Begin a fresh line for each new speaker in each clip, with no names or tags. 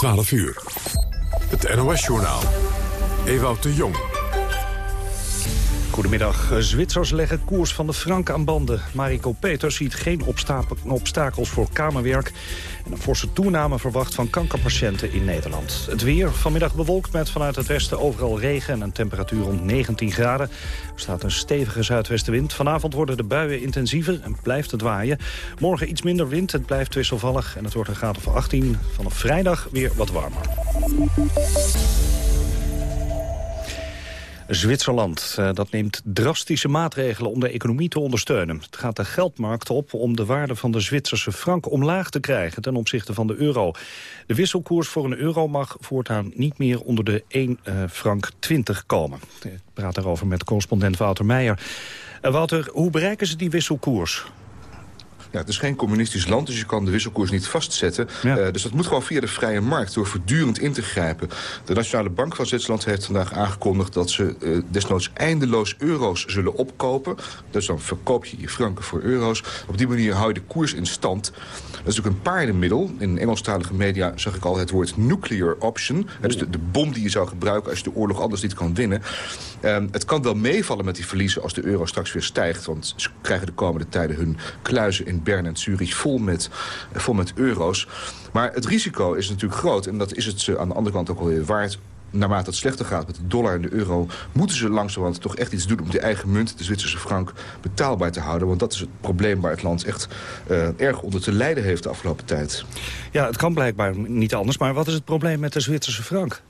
12 uur. Het NOS-journaal. Ewout de Jong.
Goedemiddag. Zwitsers leggen koers van de frank aan banden. Mariko Peters ziet geen obstakels voor kamerwerk... en een forse toename verwacht van kankerpatiënten in Nederland. Het weer vanmiddag bewolkt met vanuit het westen overal regen... en een temperatuur rond 19 graden. Er staat een stevige zuidwestenwind. Vanavond worden de buien intensiever en blijft het waaien. Morgen iets minder wind, het blijft wisselvallig... en het wordt een graad of 18. Vanaf vrijdag weer wat warmer. Zwitserland uh, dat neemt drastische maatregelen om de economie te ondersteunen. Het gaat de geldmarkt op om de waarde van de Zwitserse frank omlaag te krijgen ten opzichte van de euro. De wisselkoers voor een euro mag voortaan niet meer onder de 1 uh, frank 20 komen. Ik praat daarover met correspondent Wouter Meijer. Uh, Wouter, hoe bereiken ze die wisselkoers?
Ja, het is geen communistisch land, dus je kan de wisselkoers niet vastzetten. Ja. Uh, dus dat moet gewoon via de vrije markt, door voortdurend in te grijpen. De Nationale Bank van Zwitserland heeft vandaag aangekondigd... dat ze uh, desnoods eindeloos euro's zullen opkopen. Dus dan verkoop je je franken voor euro's. Op die manier hou je de koers in stand. Dat is ook een paardenmiddel. In Engelstalige media zag ik al het woord nuclear option. De, de bom die je zou gebruiken als je de oorlog anders niet kan winnen. Um, het kan wel meevallen met die verliezen als de euro straks weer stijgt. Want ze krijgen de komende tijden hun kluizen in Bern en Zurich vol met, vol met euro's. Maar het risico is natuurlijk groot. En dat is het aan de andere kant ook alweer waard naarmate het slechter gaat met de dollar en de euro... moeten ze langzamerhand toch echt iets doen om de eigen munt, de Zwitserse frank, betaalbaar te houden. Want dat is het probleem waar het land echt uh, erg onder te lijden heeft de afgelopen tijd.
Ja, het kan blijkbaar niet anders. Maar wat is het probleem met de Zwitserse frank?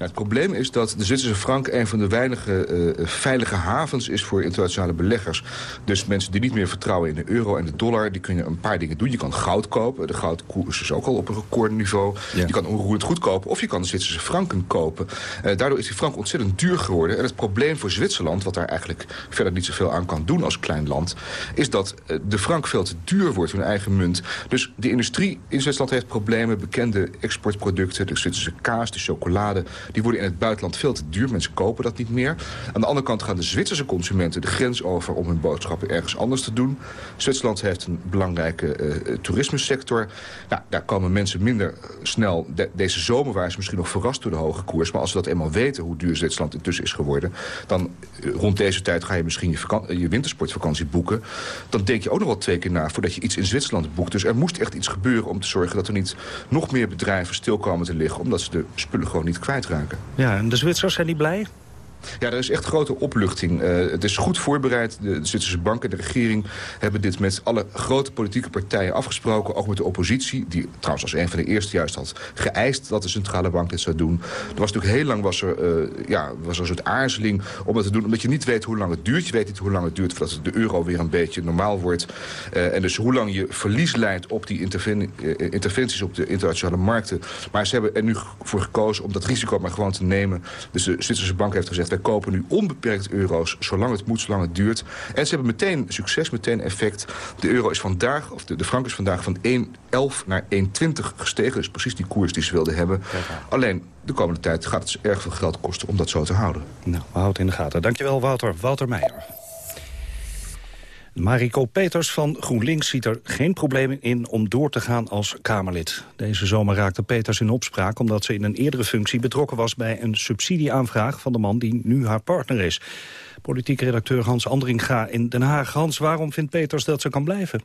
Nou, het probleem is dat de Zwitserse frank een van de weinige uh, veilige havens is voor internationale beleggers. Dus mensen die niet meer vertrouwen in de euro en de dollar, die kunnen een paar dingen doen. Je kan goud kopen, de goudkoers is ook al op een recordniveau. Ja. Je kan onroerend goed kopen of je kan de Zwitserse franken kopen. Uh, daardoor is die frank ontzettend duur geworden. En het probleem voor Zwitserland, wat daar eigenlijk verder niet zoveel aan kan doen als klein land, is dat uh, de frank veel te duur wordt, hun eigen munt. Dus de industrie in Zwitserland heeft problemen. Bekende exportproducten, de Zwitserse kaas, de chocolade, die worden in het buitenland veel te duur. Mensen kopen dat niet meer. Aan de andere kant gaan de Zwitserse consumenten de grens over... om hun boodschappen ergens anders te doen. Zwitserland heeft een belangrijke uh, toerismesector. Nou, daar komen mensen minder snel... De, deze zomer waren ze misschien nog verrast door de hoge koers. Maar als ze dat eenmaal weten hoe duur Zwitserland intussen is geworden... dan uh, rond deze tijd ga je misschien je, je wintersportvakantie boeken. Dan denk je ook nog wel twee keer na voordat je iets in Zwitserland boekt. Dus er moest echt iets gebeuren om te zorgen dat er niet nog meer bedrijven stil komen te liggen... omdat ze de spullen gewoon niet kwijtraken.
Ja, en de Zwitsers, zijn die blij?
Ja, er is echt grote opluchting. Uh, het is goed voorbereid. De Zwitserse bank en de regering hebben dit met alle grote politieke partijen afgesproken. Ook met de oppositie, die trouwens als een van de eerste juist had geëist dat de centrale bank dit zou doen. Er was natuurlijk heel lang was er, uh, ja, was er een soort aarzeling om dat te doen. Omdat je niet weet hoe lang het duurt. Je weet niet hoe lang het duurt voordat de euro weer een beetje normaal wordt. Uh, en dus hoe lang je verlies leidt op die interven interventies op de internationale markten. Maar ze hebben er nu voor gekozen om dat risico maar gewoon te nemen. Dus de Zwitserse bank heeft gezegd wij kopen nu onbeperkt euro's, zolang het moet, zolang het duurt. En ze hebben meteen succes, meteen effect. De euro is vandaag, of de, de frank is vandaag van 1,11 naar 1,20 gestegen. Dus precies die koers die ze wilden hebben. Alleen de komende tijd gaat het erg veel geld kosten om dat zo te houden.
Nou, we houden in de gaten. Dankjewel, Wouter. Wouter Meijer. Mariko Peters van GroenLinks ziet er geen probleem in om door te gaan als Kamerlid. Deze zomer raakte Peters in opspraak omdat ze in een eerdere functie betrokken was bij een subsidieaanvraag van de man die nu haar partner is. Politiek redacteur Hans Andringa in Den Haag. Hans, waarom vindt Peters dat ze kan blijven?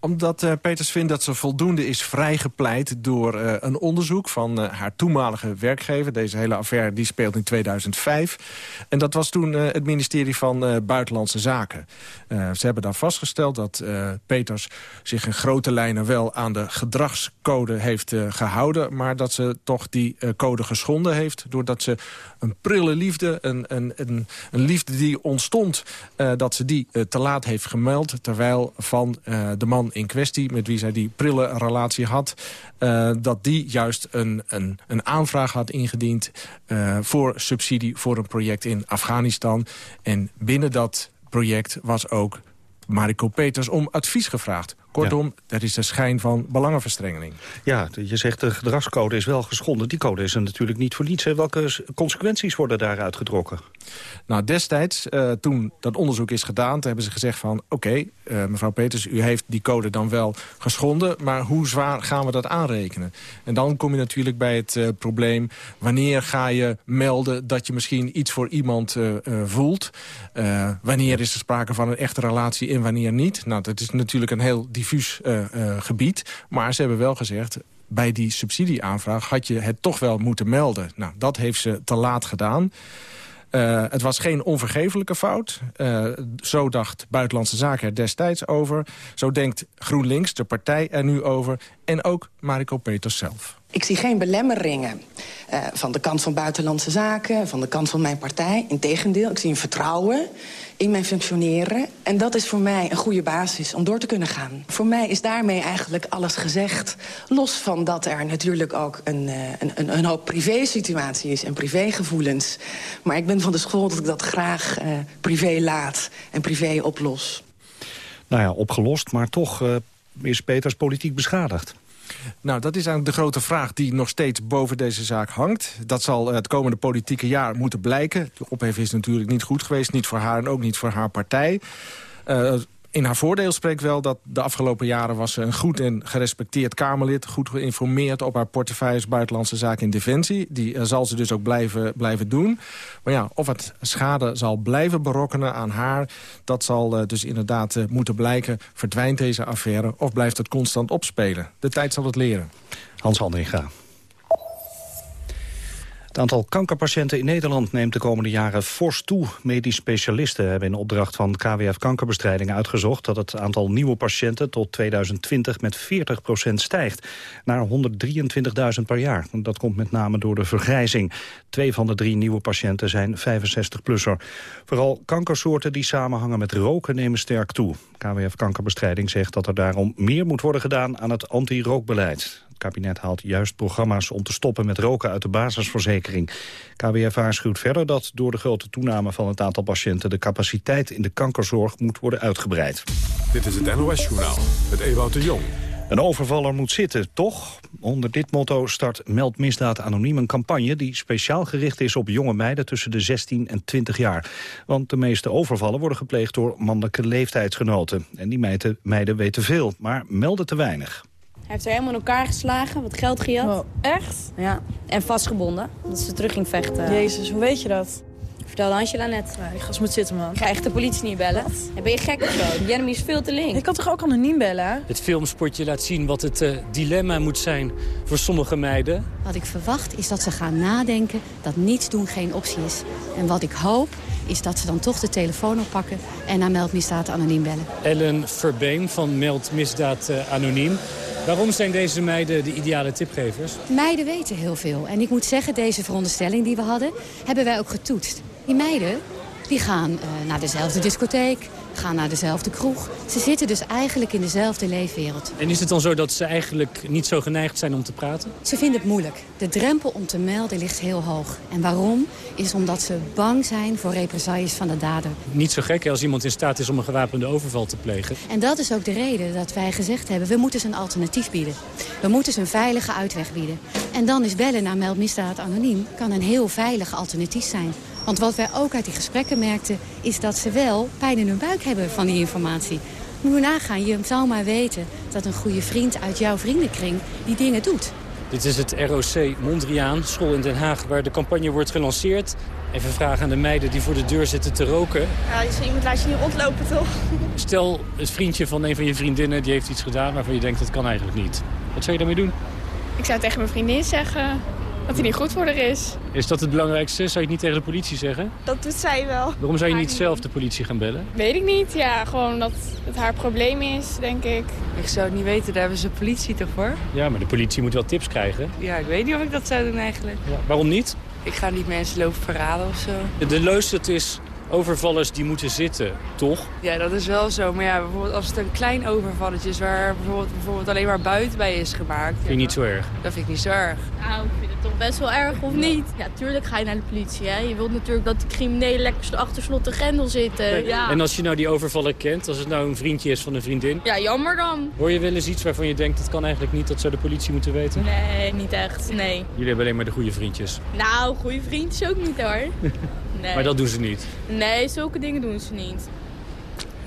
Omdat uh, Peters vindt dat ze voldoende is vrijgepleit door uh, een onderzoek van uh, haar toenmalige werkgever. Deze hele affaire die speelt in 2005. En dat was toen het ministerie van Buitenlandse Zaken. ze hebben daar vastgesteld dat Peters zich in grote lijnen wel aan de gedragscode heeft gehouden. Maar dat ze toch die code geschonden heeft. Doordat ze een prille liefde, een, een, een, een liefde die ontstond, dat ze die te laat heeft gemeld. Terwijl van de man in kwestie... met wie zij die prille relatie had... Dat die juist een, een, een aanvraag had ingediend... Voor subsidie voor een project in Afghanistan. En binnen dat project was ook Mariko Peters om advies gevraagd. Kortom, er is een schijn van belangenverstrengeling.
Ja, je zegt de gedragscode is wel geschonden. Die code is er natuurlijk niet voor niets. Welke consequenties worden daaruit getrokken?
Nou, destijds, uh, toen dat onderzoek is gedaan... hebben ze gezegd van, oké, uh, mevrouw Peters... u heeft die code dan wel geschonden... maar hoe zwaar gaan we dat aanrekenen? En dan kom je natuurlijk bij het uh, probleem... wanneer ga je melden dat je misschien iets voor iemand voelt? wanneer is er sprake van een echte relatie en wanneer niet? Nou, dat is natuurlijk een heel diffuus gebied. Maar ze hebben wel gezegd bij die subsidieaanvraag had je het toch wel moeten melden. Nou, dat heeft ze te laat gedaan. Uh, het was geen onvergevelijke fout. Zo dacht Buitenlandse Zaken er destijds over. Zo denkt GroenLinks, de partij, er nu over. En ook Mariko Peters zelf.
Ik zie geen belemmeringen uh, van de kant van Buitenlandse Zaken... van de kant van mijn partij. Integendeel, ik zie een vertrouwen in mijn functioneren. En dat is voor mij een goede basis om door te kunnen gaan. Voor mij is daarmee eigenlijk alles gezegd. Los van dat er natuurlijk ook een, een, een, een hoop privé-situatie is en privégevoelens. Maar ik ben van de school dat ik dat graag uh, privé laat en privé oplos.
Nou ja, opgelost, maar toch uh, is Peters politiek beschadigd.
Nou, dat is eigenlijk de grote vraag die nog steeds boven deze zaak hangt. Dat zal het komende politieke jaar moeten blijken. De ophef is natuurlijk niet goed geweest, niet voor haar en ook niet voor haar partij. Uh, in haar voordeel spreekt wel dat de afgelopen jaren was ze een goed en gerespecteerd Kamerlid. Goed geïnformeerd op haar portefeuilles buitenlandse zaken en defensie. Die uh, zal ze dus ook blijven, blijven doen. Maar ja, of het schade zal blijven berokkenen aan haar... dat zal uh, dus inderdaad uh, moeten blijken. Verdwijnt deze affaire of blijft het constant opspelen? De tijd zal het leren.
Hans Andringa. Het aantal kankerpatiënten in Nederland neemt de komende jaren fors toe. Medisch specialisten hebben in opdracht van KWF Kankerbestrijding uitgezocht... dat het aantal nieuwe patiënten tot 2020 met 40% stijgt. Naar 123.000 per jaar. Dat komt met name door de vergrijzing. Twee van de drie nieuwe patiënten zijn 65-plusser. Vooral kankersoorten die samenhangen met roken nemen sterk toe. KWF Kankerbestrijding zegt dat er daarom meer moet worden gedaan aan het anti-rookbeleid. Het kabinet haalt juist programma's om te stoppen met roken uit de basisverzekering. KWF waarschuwt verder dat door de grote toename van het aantal patiënten... de capaciteit in de kankerzorg moet worden uitgebreid.
Dit is het NOS-journaal met Ewout de Jong.
Een overvaller moet zitten, toch? Onder dit motto start Meld Misdaad Anoniem een campagne... die speciaal gericht is op jonge meiden tussen de 16 en 20 jaar. Want de meeste overvallen worden gepleegd door mannelijke leeftijdsgenoten. En die meiden, meiden weten veel, maar melden te weinig.
Hij heeft er helemaal in elkaar geslagen, wat geld gejat.
Wow, echt?
Ja, en vastgebonden, dat ze terug ging vechten.
Jezus, hoe weet je dat?
Vertelde Angela net.
Ja, ik ga eens moet zitten, man.
Ik ga echt de politie niet bellen. Ja, ben je gek of zo? Jeremy is veel te link.
Ik kan toch ook anoniem bellen?
Het filmspotje laat zien wat het uh, dilemma moet zijn voor sommige meiden.
Wat ik verwacht is dat ze gaan nadenken dat niets doen geen optie is. En wat ik hoop is dat ze dan toch de telefoon oppakken en naar Meld Misdaad Anoniem bellen.
Ellen Verbeen van Meld Misdaad uh, Anoniem. Waarom zijn deze meiden de ideale tipgevers?
Meiden weten heel veel. En ik moet zeggen, deze veronderstelling die we hadden, hebben wij ook getoetst. Die meiden die gaan uh, naar dezelfde discotheek, gaan naar dezelfde kroeg. Ze zitten dus eigenlijk in dezelfde leefwereld.
En is het dan zo dat ze eigenlijk niet zo geneigd zijn om te praten?
Ze vinden het moeilijk. De drempel om te melden ligt heel hoog. En waarom? Is omdat ze bang zijn voor represailles van de dader.
Niet zo gek als iemand in staat is om een gewapende overval te plegen.
En dat is ook de reden dat wij gezegd hebben... we moeten ze een alternatief bieden. We moeten ze een veilige uitweg bieden. En dan is bellen naar Meldmisdaad Anoniem... kan een heel veilig alternatief zijn. Want wat wij ook uit die gesprekken merkten... is dat ze wel pijn in hun buik hebben van die informatie. Moet je nagaan, je zou maar weten dat een goede vriend uit jouw vriendenkring die dingen doet.
Dit is het ROC Mondriaan, school in Den Haag, waar de campagne wordt gelanceerd. Even vragen aan de meiden die voor de deur zitten te roken.
Ja, iemand laat je niet rondlopen, toch?
Stel, het vriendje van een van je vriendinnen die heeft iets gedaan waarvan je denkt dat kan eigenlijk niet. Wat zou je daarmee doen?
Ik zou tegen mijn vriendin zeggen dat hij niet goed voor haar is.
Is dat het belangrijkste? Zou je het niet tegen de politie zeggen?
Dat doet zij wel.
Waarom zou je niet zelf de politie gaan bellen?
Weet ik niet. Ja, gewoon dat het haar probleem is, denk ik.
Ik zou het niet weten, daar hebben ze politie toch voor?
Ja, maar de politie moet wel tips krijgen.
Ja, ik weet niet of ik dat zou doen eigenlijk.
Ja, waarom niet?
Ik ga niet mensen lopen verraden of zo.
De leus is overvallers die moeten zitten, toch?
Ja, dat is wel zo. Maar ja, bijvoorbeeld als het een klein overvalletje is... waar bijvoorbeeld, bijvoorbeeld alleen maar buiten bij is gemaakt...
Vind je niet zo erg?
Dat vind ik niet zo erg.
Nou, ik vind het toch best wel erg, of niet? Ja, tuurlijk ga je naar de politie, hè. Je wilt natuurlijk dat die criminelen lekker achter slot en grendel zitten. Ja.
En als je nou die overvaller kent, als het nou een vriendje is van een vriendin...
ja, jammer dan.
Hoor je wel eens iets waarvan je denkt, dat kan eigenlijk niet, dat zou de politie moeten weten?
Nee, niet echt, nee.
Jullie hebben alleen maar de goede vriendjes.
Nou, goede vriendjes ook niet, hoor. Nee.
Maar dat doen ze niet?
Nee, zulke dingen doen ze niet.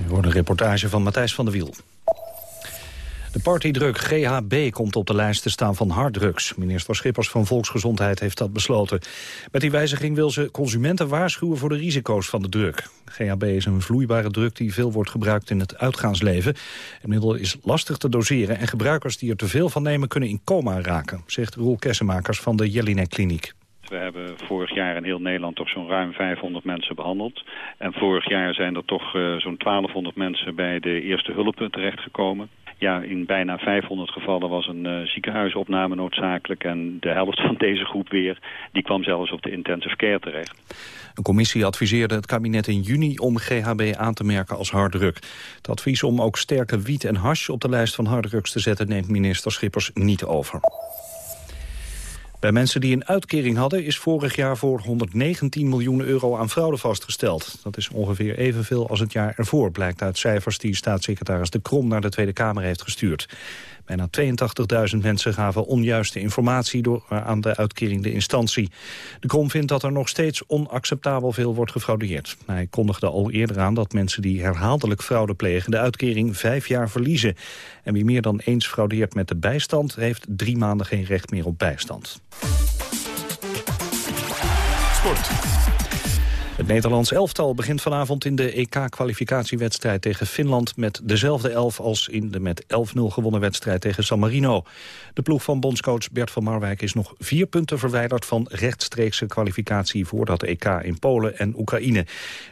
U hoort een reportage van Matthijs van der Wiel. De partydruk GHB komt op de lijst te staan van harddrugs. Minister Schippers van Volksgezondheid heeft dat besloten. Met die wijziging wil ze consumenten waarschuwen voor de risico's van de druk. GHB is een vloeibare druk die veel wordt gebruikt in het uitgaansleven. Het middel is lastig te doseren en gebruikers die er te veel van nemen kunnen in coma raken, zegt Roel Kessemakers van de Jelinek Kliniek.
We hebben vorig jaar in heel Nederland toch zo'n ruim 500 mensen behandeld. En vorig jaar zijn er toch uh, zo'n 1200 mensen bij de eerste hulp terechtgekomen. Ja, in bijna 500 gevallen was een uh, ziekenhuisopname noodzakelijk. En de helft van deze groep weer, die kwam zelfs op de intensive care terecht.
Een commissie adviseerde het kabinet in juni om GHB aan te merken als harddruk. Het advies om ook sterke wiet en hash op de lijst van harddrugs te zetten neemt minister Schippers niet over. Bij mensen die een uitkering hadden is vorig jaar voor 119 miljoen euro aan fraude vastgesteld. Dat is ongeveer evenveel als het jaar ervoor, blijkt uit cijfers die staatssecretaris De Krom naar de Tweede Kamer heeft gestuurd. Bijna 82.000 mensen gaven onjuiste informatie door aan de uitkerende instantie. De Krom vindt dat er nog steeds onacceptabel veel wordt gefraudeerd. Hij kondigde al eerder aan dat mensen die herhaaldelijk fraude plegen de uitkering vijf jaar verliezen. En wie meer dan eens fraudeert met de bijstand heeft drie maanden geen recht meer op bijstand.
Sport.
Het Nederlands elftal begint vanavond in de EK-kwalificatiewedstrijd tegen Finland met dezelfde elf als in de met 11-0 gewonnen wedstrijd tegen San Marino. De ploeg van bondscoach Bert van Marwijk is nog vier punten verwijderd van rechtstreekse kwalificatie voor dat EK in Polen en Oekraïne.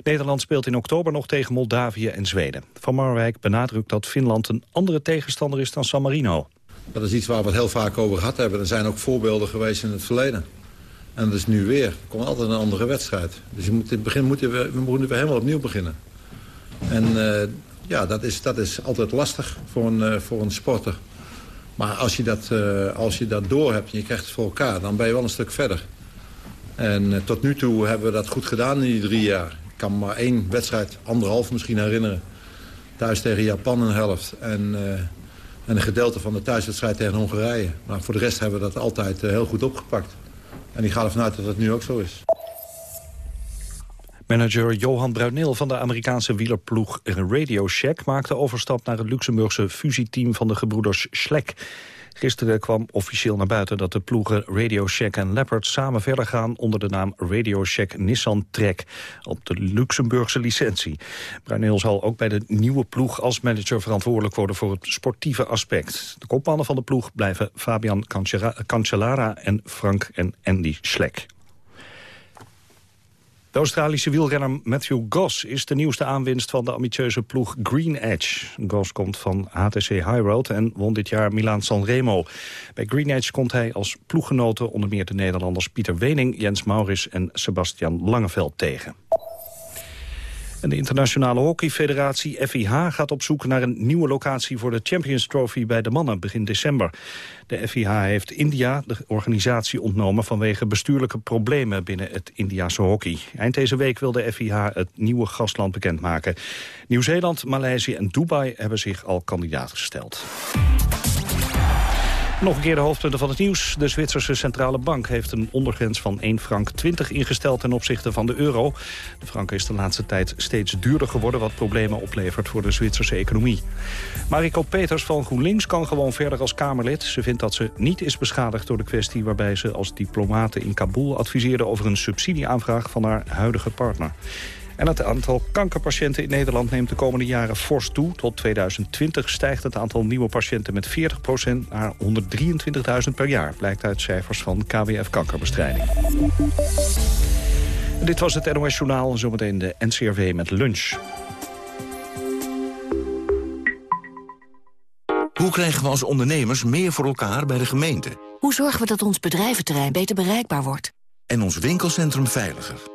Nederland speelt in oktober nog tegen Moldavië en Zweden. Van Marwijk benadrukt dat Finland een andere tegenstander is dan San Marino.
Dat is iets waar we het heel vaak over gehad hebben. Er zijn ook voorbeelden geweest in het verleden. En dat is nu weer. Er komt altijd een andere wedstrijd. Dus je moet, in het begin moeten we, we moeten weer helemaal opnieuw beginnen. En uh, ja, dat is, dat is altijd lastig voor een, uh, voor een sporter. Maar als je, dat, uh, als je dat door hebt en je krijgt het voor elkaar... dan ben je wel een stuk verder. En tot nu toe hebben we dat goed gedaan in die drie jaar. Ik kan maar één wedstrijd, anderhalf misschien herinneren. Thuis tegen Japan een helft. En, en een gedeelte van de thuiswedstrijd tegen Hongarije. Maar voor de rest hebben we dat altijd heel goed opgepakt. En ik ga ervan uit dat dat nu ook zo is.
Manager Johan Bruineel van de Amerikaanse wielerploeg Radio Shack... maakte overstap naar het Luxemburgse fusieteam van de gebroeders Schleck. Gisteren kwam officieel naar buiten dat de ploegen Radio Shack en Leopard samen verder gaan onder de naam Radio Shack Nissan Trek op de Luxemburgse licentie. Bruineel zal ook bij de nieuwe ploeg als manager verantwoordelijk worden voor het sportieve aspect. De kopmannen van de ploeg blijven Fabian Cancellara en Frank en Andy Schleck. De Australische wielrenner Matthew Goss is de nieuwste aanwinst van de ambitieuze ploeg Green Edge. Goss komt van HTC High Road en won dit jaar Milaan Sanremo. Bij Green Edge komt hij als ploeggenoten onder meer de Nederlanders Pieter Wening, Jens Maurits en Sebastian Langeveld tegen. De internationale hockeyfederatie FIH gaat op zoek naar een nieuwe locatie voor de Champions Trophy bij de mannen begin december. De FIH heeft India de organisatie ontnomen vanwege bestuurlijke problemen binnen het Indiase hockey. Eind deze week wil de FIH het nieuwe gastland bekendmaken. Nieuw-Zeeland, Maleisië en Dubai hebben zich al kandidaat gesteld. Nog een keer de hoofdpunten van het nieuws. De Zwitserse Centrale Bank heeft een ondergrens van 1 frank 20 ingesteld ten opzichte van de euro. De frank is de laatste tijd steeds duurder geworden... wat problemen oplevert voor de Zwitserse economie. Mariko Peters van GroenLinks kan gewoon verder als Kamerlid. Ze vindt dat ze niet is beschadigd door de kwestie... waarbij ze als diplomate in Kabul adviseerde over een subsidieaanvraag van haar huidige partner. En het aantal kankerpatiënten in Nederland neemt de komende jaren fors toe. Tot 2020 stijgt het aantal nieuwe patiënten met 40% naar 123.000 per jaar. Blijkt uit cijfers van KWF Kankerbestrijding. Dit was het NOS Journaal. Zometeen de NCRV met lunch.
Hoe krijgen we als ondernemers meer voor elkaar bij de gemeente?
Hoe zorgen we dat ons bedrijventerrein beter bereikbaar wordt?
En ons winkelcentrum veiliger?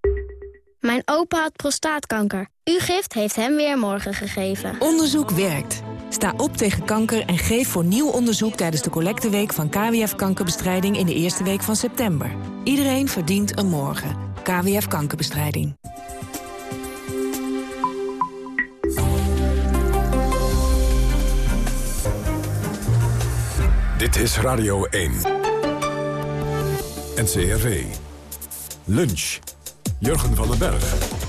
Mijn opa had prostaatkanker. Uw gift heeft hem weer morgen gegeven.
Onderzoek werkt. Sta op tegen kanker en geef voor nieuw onderzoek tijdens de collecteweek van KWF Kankerbestrijding in de eerste week van september. Iedereen verdient een morgen. KWF Kankerbestrijding.
Dit is Radio 1. NCRV. Lunch. Jurgen van den Berg.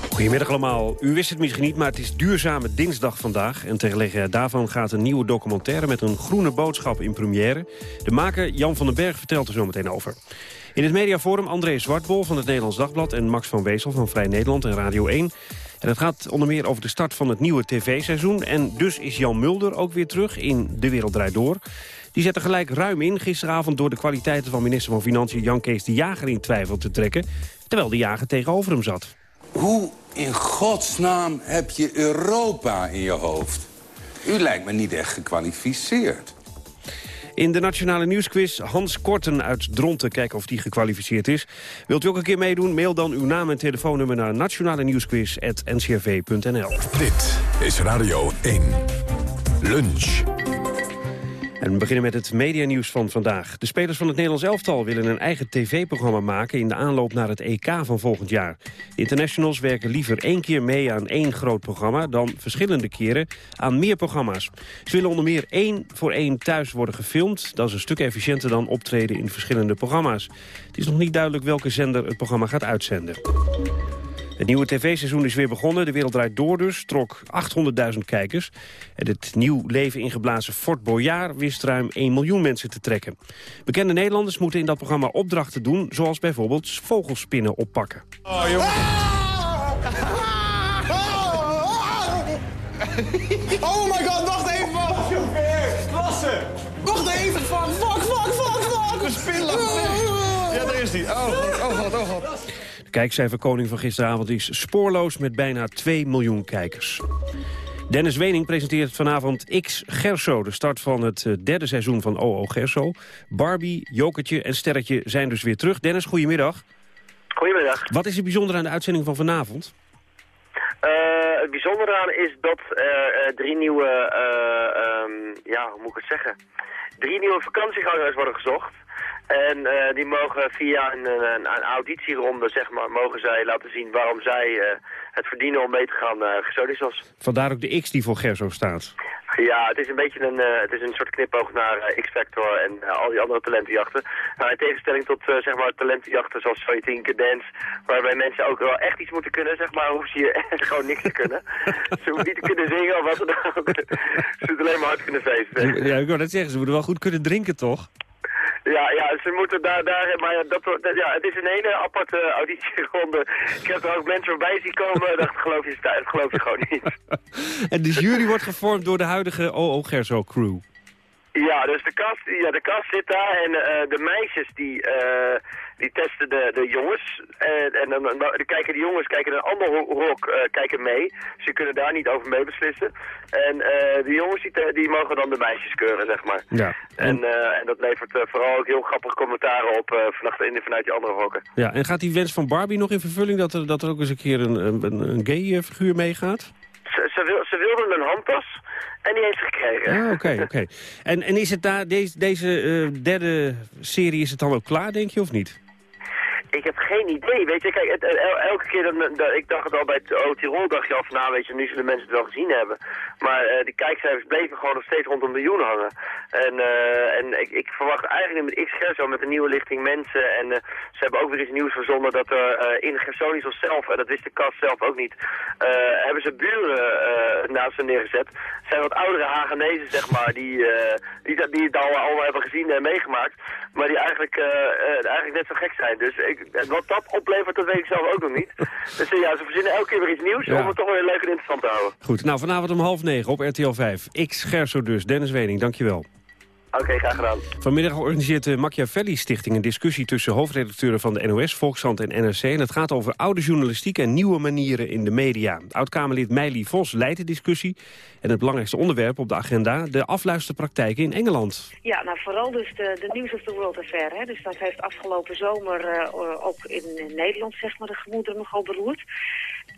Goedemiddag allemaal. U wist het misschien niet, maar het is duurzame dinsdag vandaag. En ter daarvan gaat een nieuwe documentaire... met een groene boodschap in première. De maker Jan van den Berg vertelt er zo meteen over. In het mediaforum André Zwartbol van het Nederlands Dagblad... en Max van Wezel van Vrij Nederland en Radio 1. En het gaat onder meer over de start van het nieuwe tv-seizoen. En dus is Jan Mulder ook weer terug in De Wereld Draait Door. Die zette gelijk ruim in gisteravond door de kwaliteiten van minister van Financiën Jan Kees de Jager in twijfel te trekken. Terwijl de jager tegenover hem zat.
Hoe in godsnaam heb je Europa in je hoofd? U lijkt me niet echt gekwalificeerd.
In de Nationale Nieuwsquiz Hans Korten uit Dronten. Kijken of die gekwalificeerd is. Wilt u ook een keer meedoen? Mail dan uw naam en telefoonnummer naar nationale nieuwsquiz.ncrv.nl.
Dit is Radio 1. Lunch.
En we beginnen met het medianieuws van vandaag. De spelers van het Nederlands elftal willen een eigen tv-programma maken... in de aanloop naar het EK van volgend jaar. De internationals werken liever één keer mee aan één groot programma... dan verschillende keren aan meer programma's. Ze willen onder meer één voor één thuis worden gefilmd. Dat is een stuk efficiënter dan optreden in verschillende programma's. Het is nog niet duidelijk welke zender het programma gaat uitzenden. Het nieuwe tv-seizoen is weer begonnen. De wereld draait door dus, trok 800.000 kijkers. En het nieuw leven ingeblazen Fort Boyard wist ruim 1 miljoen mensen te trekken. Bekende Nederlanders moeten in dat programma opdrachten doen... zoals bijvoorbeeld vogelspinnen oppakken.
Oh, jongen. Oh my god, wacht even van! Klasse! Wacht even van! Fuck, fuck, fuck, fuck! Een spin Ja, daar is die. Oh god, oh god, oh god.
Kijkcijferkoning van gisteravond is spoorloos met bijna 2 miljoen kijkers. Dennis Wening presenteert vanavond X Gerso, de start van het eh, derde seizoen van OO Gerso. Barbie, Jokertje en Sterretje zijn dus weer terug. Dennis, goedemiddag.
Goedemiddag.
Wat is er bijzonder aan de uitzending van vanavond?
Uh, het bijzondere aan is dat uh, drie nieuwe, uh, um, ja, hoe moet ik het zeggen? Drie nieuwe vakantiegangers worden gezocht. En uh, die mogen via een, een, een, auditieronde, zeg maar, mogen zij laten zien waarom zij uh, het verdienen om mee te gaan uh.
Vandaar ook de X die voor Gerso staat.
Ja, het is een beetje een, het is een soort knipoog naar X-Factor en al die andere talentenjachten. Nou, in tegenstelling tot, zeg maar, talentenjachten zoals Soyetinke Dance, waarbij mensen ook wel echt iets moeten kunnen, zeg maar, hoeven ze hier gewoon niks te kunnen. ze hoeven niet te kunnen zingen of wat dan ook. ze moeten alleen maar hard kunnen feesten.
Ja, ik wou net zeggen, ze moeten wel goed kunnen drinken, toch?
Ja, ja, ze moeten daar, daar maar ja, dat, ja, het is een hele aparte auditieronde. Ik heb er ook mensen voorbij zien komen, dat geloof je, dat geloof je gewoon niet.
en de jury wordt gevormd door de huidige OO Gerso crew?
Ja, dus de kast, ja, de kast zit daar en uh, de meisjes die, uh, die testen de, de jongens. En, en dan, dan kijken de jongens kijken een ander uh, kijken mee. Ze kunnen daar niet over mee beslissen. En de jongens die, die mogen dan de meisjes keuren, zeg maar.
Ja.
En, en dat levert vooral ook heel grappige commentaren op vanuit, in, vanuit die andere hokken.
Ja, en gaat die wens van Barbie nog in vervulling dat er, dat er ook eens een keer een, een, een gay figuur meegaat?
Ze, ze, wil, ze wilden een handtas. En die heeft ze gekregen.
Ah, oké, oké. En, en is het daar, deze, deze uh, derde serie, is het dan ook klaar, denk je, of niet?
Ik heb geen idee, weet je. Kijk, el, elke keer, dan, dan, ik dacht het al bij het O Tirol, dacht je al van, nou weet je, nu zullen mensen het wel gezien hebben. Maar uh, die kijkcijfers bleven gewoon nog steeds rond een miljoen hangen. En, uh, en ik, ik verwacht eigenlijk met X Gerso, met een nieuwe lichting mensen. En uh, ze hebben ook weer iets nieuws verzonnen dat er in Gersonisos zelf, en dat wist de kast zelf ook niet, hebben ze buren naast ze neergezet. Het zijn wat oudere Hagenezen, zeg maar, die, die, die het al allemaal hebben gezien en meegemaakt. Maar die eigenlijk, eigenlijk net zo gek zijn. Dus ik, wat dat oplevert, dat weet ik zelf ook nog niet. Dus ja, ze verzinnen elke keer weer iets nieuws ja. om het toch weer leuk en interessant te houden.
Goed, nou vanavond om half negen op RTL 5. X Gerso dus, Dennis Wening, dankjewel.
Oké, graag gedaan.
Vanmiddag organiseert de Machiavelli Stichting een discussie tussen hoofdredacteuren van de NOS, Volkskrant en NRC. En het gaat over oude journalistiek en nieuwe manieren in de media. Oud-Kamerlid Meili Vos leidt de discussie. En het belangrijkste onderwerp op de agenda, de afluisterpraktijken in Engeland.
Ja, nou vooral dus de, de News of the World Affair. Hè. Dus dat heeft afgelopen zomer uh, ook in Nederland zeg maar, de gemoederen nogal beroerd.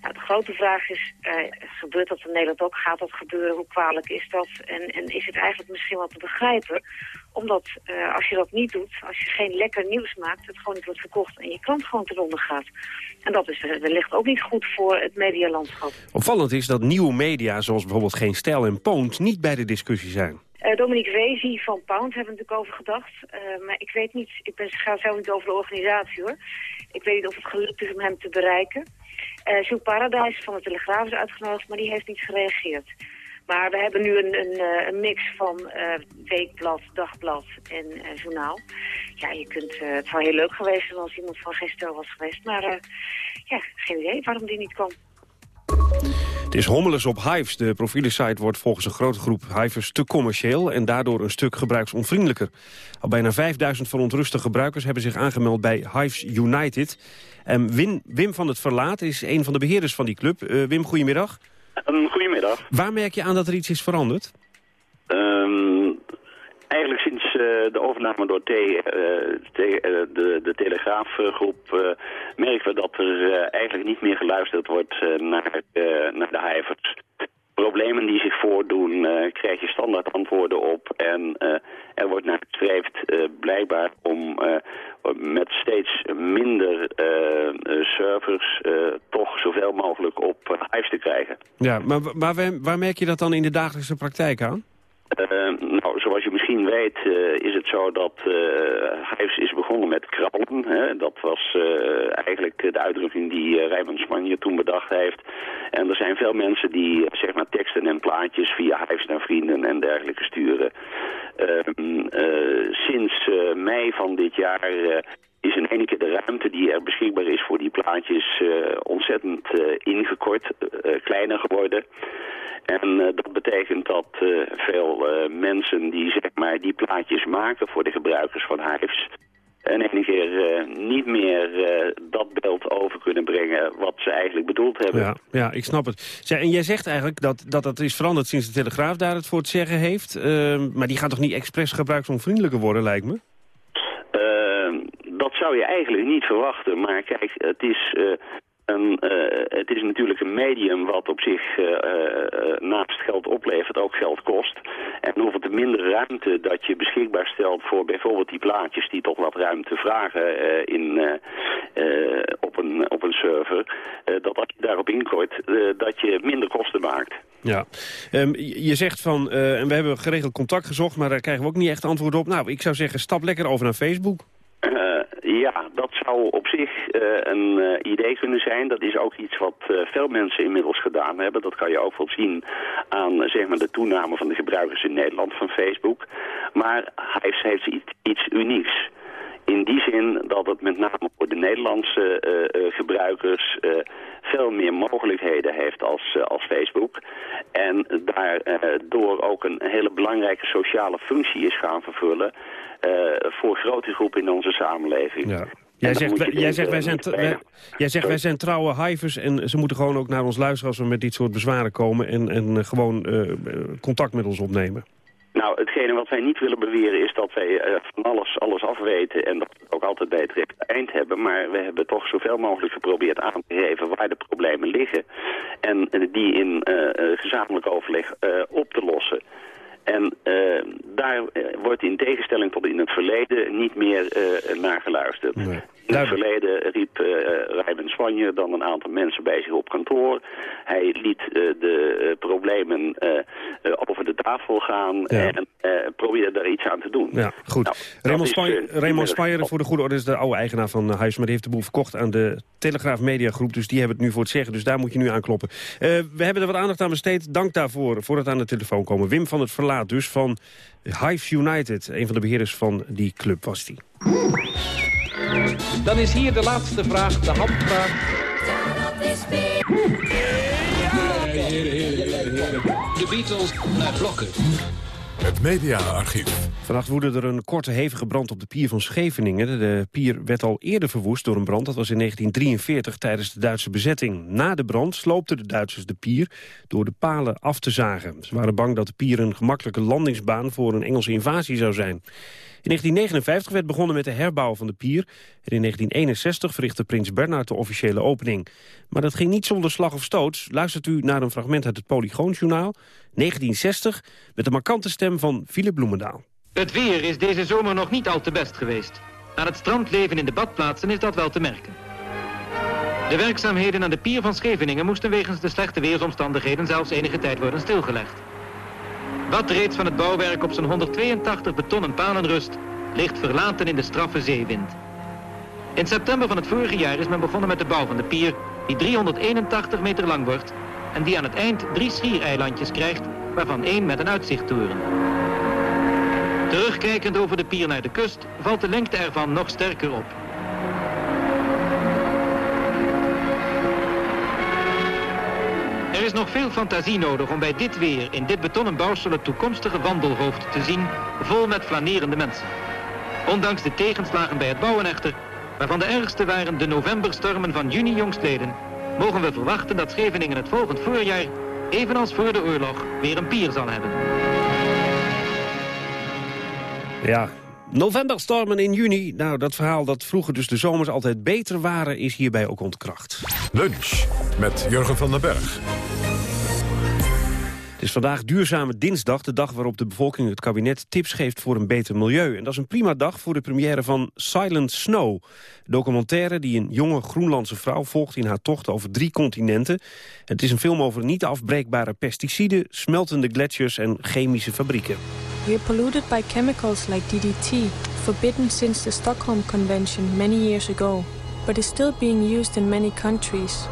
Nou, de grote vraag is, uh, gebeurt dat in Nederland ook? Gaat dat gebeuren? Hoe kwalijk is dat? En, en is het eigenlijk misschien wel te begrijpen? Omdat uh, als je dat niet doet, als je geen lekker nieuws maakt... het gewoon niet wordt verkocht en je krant gewoon ten onder gaat. En dat is wellicht ook niet goed voor het medialandschap.
Opvallend is dat nieuwe media, zoals bijvoorbeeld Geen Stijl en Poont... niet bij de discussie zijn.
Uh, Dominique Wezi van Pound hebben we natuurlijk over gedacht. Uh, maar ik weet niet, ik ben, ga zelf niet over de organisatie hoor. Ik weet niet of het gelukt is om hem te bereiken. Uh, Jules Paradijs van de Telegraaf is uitgenodigd, maar die heeft niet gereageerd. Maar we hebben nu een, een, een mix van uh, weekblad, dagblad en uh, journaal. Ja, je kunt, het zou heel leuk geweest zijn als iemand van stel was geweest. Maar ja, geen idee waarom die niet kwam.
Het is hommeles op Hives. De profielensite wordt volgens een grote groep Hivers te commercieel... en daardoor een stuk gebruiksonvriendelijker. Al bijna 5000 verontruste gebruikers hebben zich aangemeld bij Hives United. En Wim, Wim van het Verlaat is een van de beheerders van die club. Uh, Wim, goedemiddag.
Um, goedemiddag.
Waar merk je aan dat er iets is veranderd?
Um, eigenlijk sinds uh, de overname door T, uh, te, de, de Telegraafgroep merken we dat er eigenlijk niet meer geluisterd wordt naar, naar de hijvers. Problemen die zich voordoen, krijg je standaard antwoorden op. En er wordt naar gestreefd blijkbaar om met steeds minder servers toch zoveel mogelijk op Hives te krijgen.
Ja, maar waar, waar merk je dat dan in de dagelijkse praktijk aan?
Uh, nou, zoals je misschien weet uh, is het zo dat uh, Hives is begonnen met krabben. Hè? Dat was eigenlijk de uitdrukking die Rijmond Spanje toen bedacht heeft. En er zijn veel mensen die zeg maar teksten en plaatjes via Hives naar vrienden en dergelijke sturen. Ehm, sinds mei van dit jaar is in één keer de ruimte die er beschikbaar is voor die plaatjes ontzettend ingekort, kleiner geworden. En dat betekent dat veel mensen die zeg maar die plaatjes maken voor de gebruikers van Hives... in één keer niet meer dat beeld over kunnen brengen wat ze eigenlijk bedoeld hebben.
Ja, ja ik snap het. Zij, en jij zegt eigenlijk dat, dat dat is veranderd sinds de Telegraaf daar het voor het zeggen heeft. Ehm, maar die gaat toch niet expres gebruiksonvriendelijker worden, lijkt me?
Ehm, zou je eigenlijk niet verwachten. Maar kijk, het is... En, uh, het is natuurlijk een medium wat op zich uh, naast geld oplevert ook geld kost. En hoeveel te minder ruimte dat je beschikbaar stelt voor bijvoorbeeld die plaatjes die toch wat ruimte vragen in, op, een, op een server. dat als je daarop inkort, dat je minder kosten maakt.
Ja, um, je zegt van, en we hebben geregeld contact gezocht, maar daar krijgen we ook niet echt antwoord op. Nou, ik zou zeggen, stap lekker over naar Facebook.
Ja, dat zou op zich uh, een uh, idee kunnen zijn. Dat is ook iets wat uh, veel mensen inmiddels gedaan hebben. Dat kan je ook wel zien aan zeg maar, de toename van de gebruikers in Nederland van Facebook. Maar hij heeft iets, iets unieks. In die zin dat het met name voor de Nederlandse gebruikers veel meer mogelijkheden heeft als, als Facebook. En daardoor ook een hele belangrijke sociale functie is gaan vervullen voor grote groepen in onze samenleving.
Ja. Jij zegt, wij, jij, zegt, wij zijn, wij, jij zegt wij zijn trouwe hivers en ze moeten gewoon ook naar ons luisteren als we met dit soort bezwaren komen en, en gewoon contact met ons opnemen.
Nou, hetgene wat wij niet willen beweren is dat wij uh, van alles, alles afweten en dat we ook altijd bij het eind hebben. Maar we hebben toch zoveel mogelijk geprobeerd aan te geven waar de problemen liggen. En die in uh, gezamenlijk overleg op te lossen. En daar wordt in tegenstelling tot in het verleden niet meer naar geluisterd. In het verleden riep uh, Rijben Spanje dan een aantal mensen bij zich op kantoor. Hij liet uh, de uh, problemen over de tafel gaan ja. en probeerde daar iets aan te doen.
Ja, goed. Nou, Raymond, Spanje, Raymond Spanje, voor de goede orde, is de oude eigenaar van Huis, maar die heeft de boel verkocht aan de Telegraaf Media Groep, dus die hebben het nu voor het zeggen, dus daar moet je nu aan kloppen. we hebben er wat aandacht aan besteed, dank daarvoor, voor het aan de telefoon komen. Wim van het Verlaat dus, van Hives United, een van de beheerders van die club was die.
Dan is hier de laatste vraag, de handvraag. De Beatles naar blokken.
Het mediaarchief.
Vannacht woedde er een korte hevige brand op de pier van Scheveningen. De pier werd al eerder verwoest door een brand. Dat was in 1943 tijdens de Duitse bezetting. Na de brand sloopten de Duitsers de pier door de palen af te zagen. Ze waren bang dat de pier een gemakkelijke landingsbaan voor een Engelse invasie zou zijn. In 1959 werd begonnen met de herbouw van de pier. En in 1961 verrichtte prins Bernhard de officiële opening. Maar dat ging niet zonder slag of stoot. Luistert u naar een fragment uit het Polygoonjournaal. 1960 met de markante stem van Philip Bloemendaal.
Het weer is deze zomer nog niet al te best geweest. Aan het strandleven in de badplaatsen is dat wel te merken. De werkzaamheden aan de pier van Scheveningen moesten wegens de slechte weersomstandigheden zelfs enige tijd worden stilgelegd. Wat reeds van het bouwwerk op zijn 182 betonnen palen rust, ligt verlaten in de straffe zeewind. In september van het vorige jaar is men begonnen met de bouw van de pier, die 381 meter lang wordt en die aan het eind drie schiereilandjes krijgt, waarvan één met een uitzichttoren. Terugkijkend over de pier naar de kust, valt de lengte ervan nog sterker op. Er is nog veel fantasie nodig om bij dit weer in dit betonnen bouwsel het toekomstige wandelhoofd te zien, vol met flanerende mensen. Ondanks de tegenslagen bij het bouwen echter, waarvan de ergste waren de novemberstormen van juni jongstleden, mogen we verwachten dat Scheveningen het volgend voorjaar, evenals voor de oorlog, weer een pier zal hebben.
Ja, novemberstormen in juni. Nou, dat verhaal dat vroeger dus de zomers altijd beter waren... is hierbij ook ontkracht.
Lunch met Jurgen van den Berg.
Het is vandaag duurzame dinsdag, de dag waarop de bevolking het kabinet tips geeft voor een beter milieu. En dat is een prima dag voor de première van Silent Snow. Documentaire die een jonge Groenlandse vrouw volgt in haar tocht over drie continenten. Het is een film over niet afbreekbare pesticiden, smeltende gletsjers en chemische fabrieken.
We are polluted by chemicals like DDT, forbidden since the Stockholm Convention many years ago, but is still being used in many countries,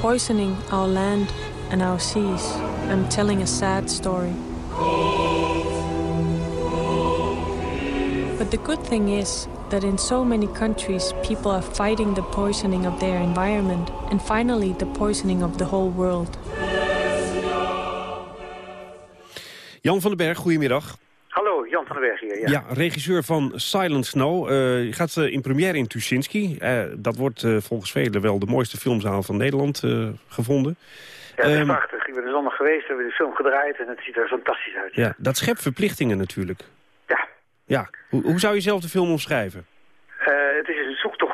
poisoning our land and our seas. I'm telling a sad story. But the good thing is that in so many countries people are fighting the poisoning of their environment and finally the poisoning of the whole world.
Jan van den Berg, goedemiddag.
Hallo, Jan van den Berg hier. Ja,
Ja, regisseur van Silent Snow. Eh, je gaat eh, in première in Tuschinski. Eh, dat wordt volgens velen wel de mooiste filmzaal van Nederland gevonden.
Ja, is
Ehm,
prachtig. Ik ben er zondag geweest, we hebben de film gedraaid en het ziet er fantastisch uit.
ja, dat schept verplichtingen natuurlijk.
Ja.
Ja, hoe, hoe zou je zelf de film omschrijven?
Het is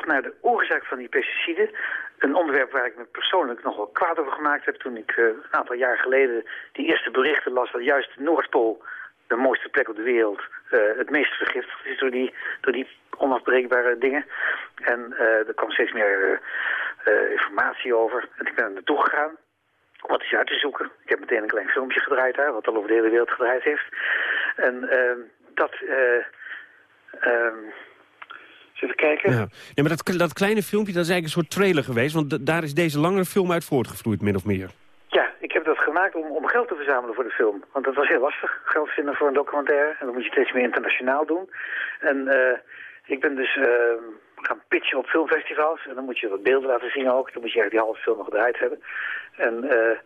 naar de oorzaak van die pesticiden. Een onderwerp waar ik me persoonlijk nog wel kwaad over gemaakt heb... toen ik eh, een aantal jaar geleden die eerste berichten las... dat juist de Noordpool, de mooiste plek op de wereld... eh, het meest vergiftigd is door die, door die onafbreekbare dingen. En eh, er kwam steeds meer informatie over. En ik ben er naartoe gegaan om wat eens uit te zoeken. Ik heb meteen een klein filmpje gedraaid daar... wat al over de hele wereld gedraaid heeft. En ehm, dat... eh ehm Zullen we kijken?
Ja. Nee, maar dat, dat kleine filmpje dat is eigenlijk een soort trailer geweest... want daar is deze langere film uit voortgevloeid, min of meer.
Ja, ik heb dat gemaakt om, om geld te verzamelen voor de film. Want dat was heel lastig, geld vinden voor een documentaire. En dat moet je steeds meer internationaal doen. En eh, ik ben dus eh, gaan pitchen op filmfestivals. En dan moet je wat beelden laten zien ook. Dan moet je eigenlijk die halve film nog gedraaid hebben. En eh,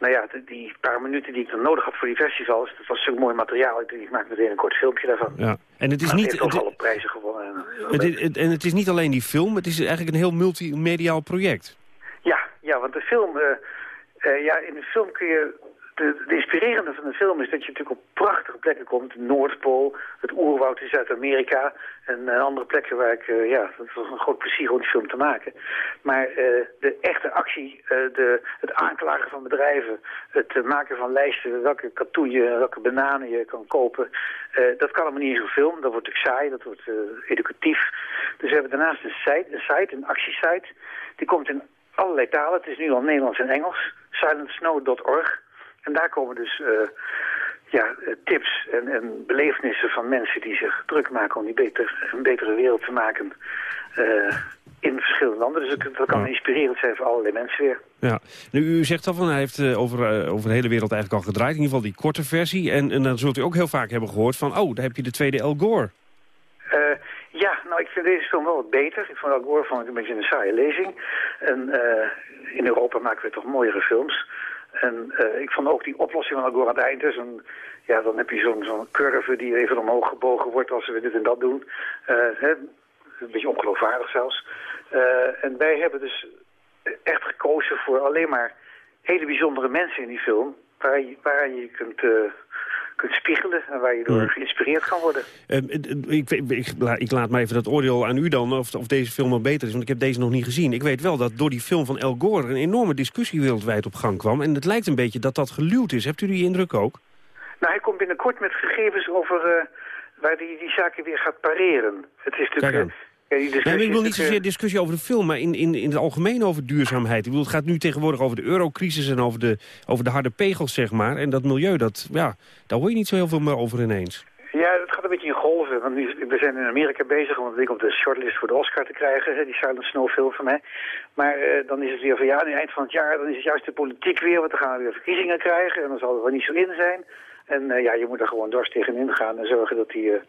nou ja, die, paar minuten die ik dan nodig had voor die festivals... dat was zo'n mooi materiaal. Ik, maak meteen een kort filmpje daarvan.
Ja. En het is niet...
ook alle prijzen gewonnen. En,
Het is- het- en het is niet alleen die film, het is eigenlijk een heel multimediaal project.
Ja, ja, want de film... eh, eh, ja, in de film kun je... De, de inspirerende van de film is dat je natuurlijk op prachtige plekken komt. De Noordpool, het oerwoud in Zuid-Amerika en eh, andere plekken waar ik... eh, ja, dat was een groot plezier om die film te maken. Maar eh, de echte actie, de, het aanklagen van bedrijven... het maken van lijsten, welke katoen je, welke bananen je kan kopen... dat kan allemaal niet in zo'n film. Dat wordt natuurlijk saai, dat wordt educatief. Dus we hebben daarnaast een, site, een actiesite. Die komt in allerlei talen. Het is nu al Nederlands en Engels. silentsnow.org. En daar komen dus eh, ja, eh, tips en, en belevenissen van mensen die zich druk maken om die beter, een betere wereld te maken eh, in verschillende landen. Dus dat kan inspirerend zijn voor allerlei mensen weer.
Ja. Nu, u zegt al van hij heeft over, over de hele wereld eigenlijk al gedraaid. In ieder geval die korte versie. En, en dan zult u ook heel vaak hebben gehoord van... oh, daar heb je de tweede El Gore.
Ja, nou, ik vind deze film wel wat beter. Ik vond Al Gore vond ik een beetje een saaie lezing. En in Europa maken we toch mooiere films. En eh, ik vond ook die oplossing van aan het eind, dus een, Ja, dan heb je zo'n curve die even omhoog gebogen wordt als we dit en dat doen. Uh, hè, een beetje ongeloofwaardig zelfs. Uh, en wij hebben dus echt gekozen voor alleen maar hele bijzondere mensen in die film... waar je, waar je kunt... Kunt spiegelen en waar je door geïnspireerd kan worden.
Uh, ik, ik, ik, laat maar even dat oordeel aan u dan, of, of deze film wel beter is, want ik heb deze nog niet gezien. Ik weet wel dat door die film van El Gore een enorme discussie wereldwijd op gang kwam. En het lijkt een beetje dat dat geluwd is. Hebt u die indruk ook?
Nou, hij komt binnenkort met gegevens over uh, waar hij die, die zaken weer gaat pareren. Het is natuurlijk...
Ja, ik wil niet zozeer discussie over de film, maar in, in, in het algemeen over duurzaamheid. Ik bedoel, het gaat nu tegenwoordig over de eurocrisis en over de, over de harde pegels, zeg maar. En dat milieu, dat, ja, daar hoor je niet zo heel veel meer over ineens.
Ja, dat gaat een beetje in golven. Want nu, we zijn in Amerika bezig om een op de shortlist voor de Oscar te krijgen. Hè, die Silent Snow film van mij. Maar uh, dan is het weer van ja, nu eind van het jaar, dan is het juist de politiek weer. Want dan gaan we weer verkiezingen krijgen en dan zal er wel niet zo in zijn. En uh, ja, je moet er gewoon dwars tegenin gaan en zorgen dat die uh,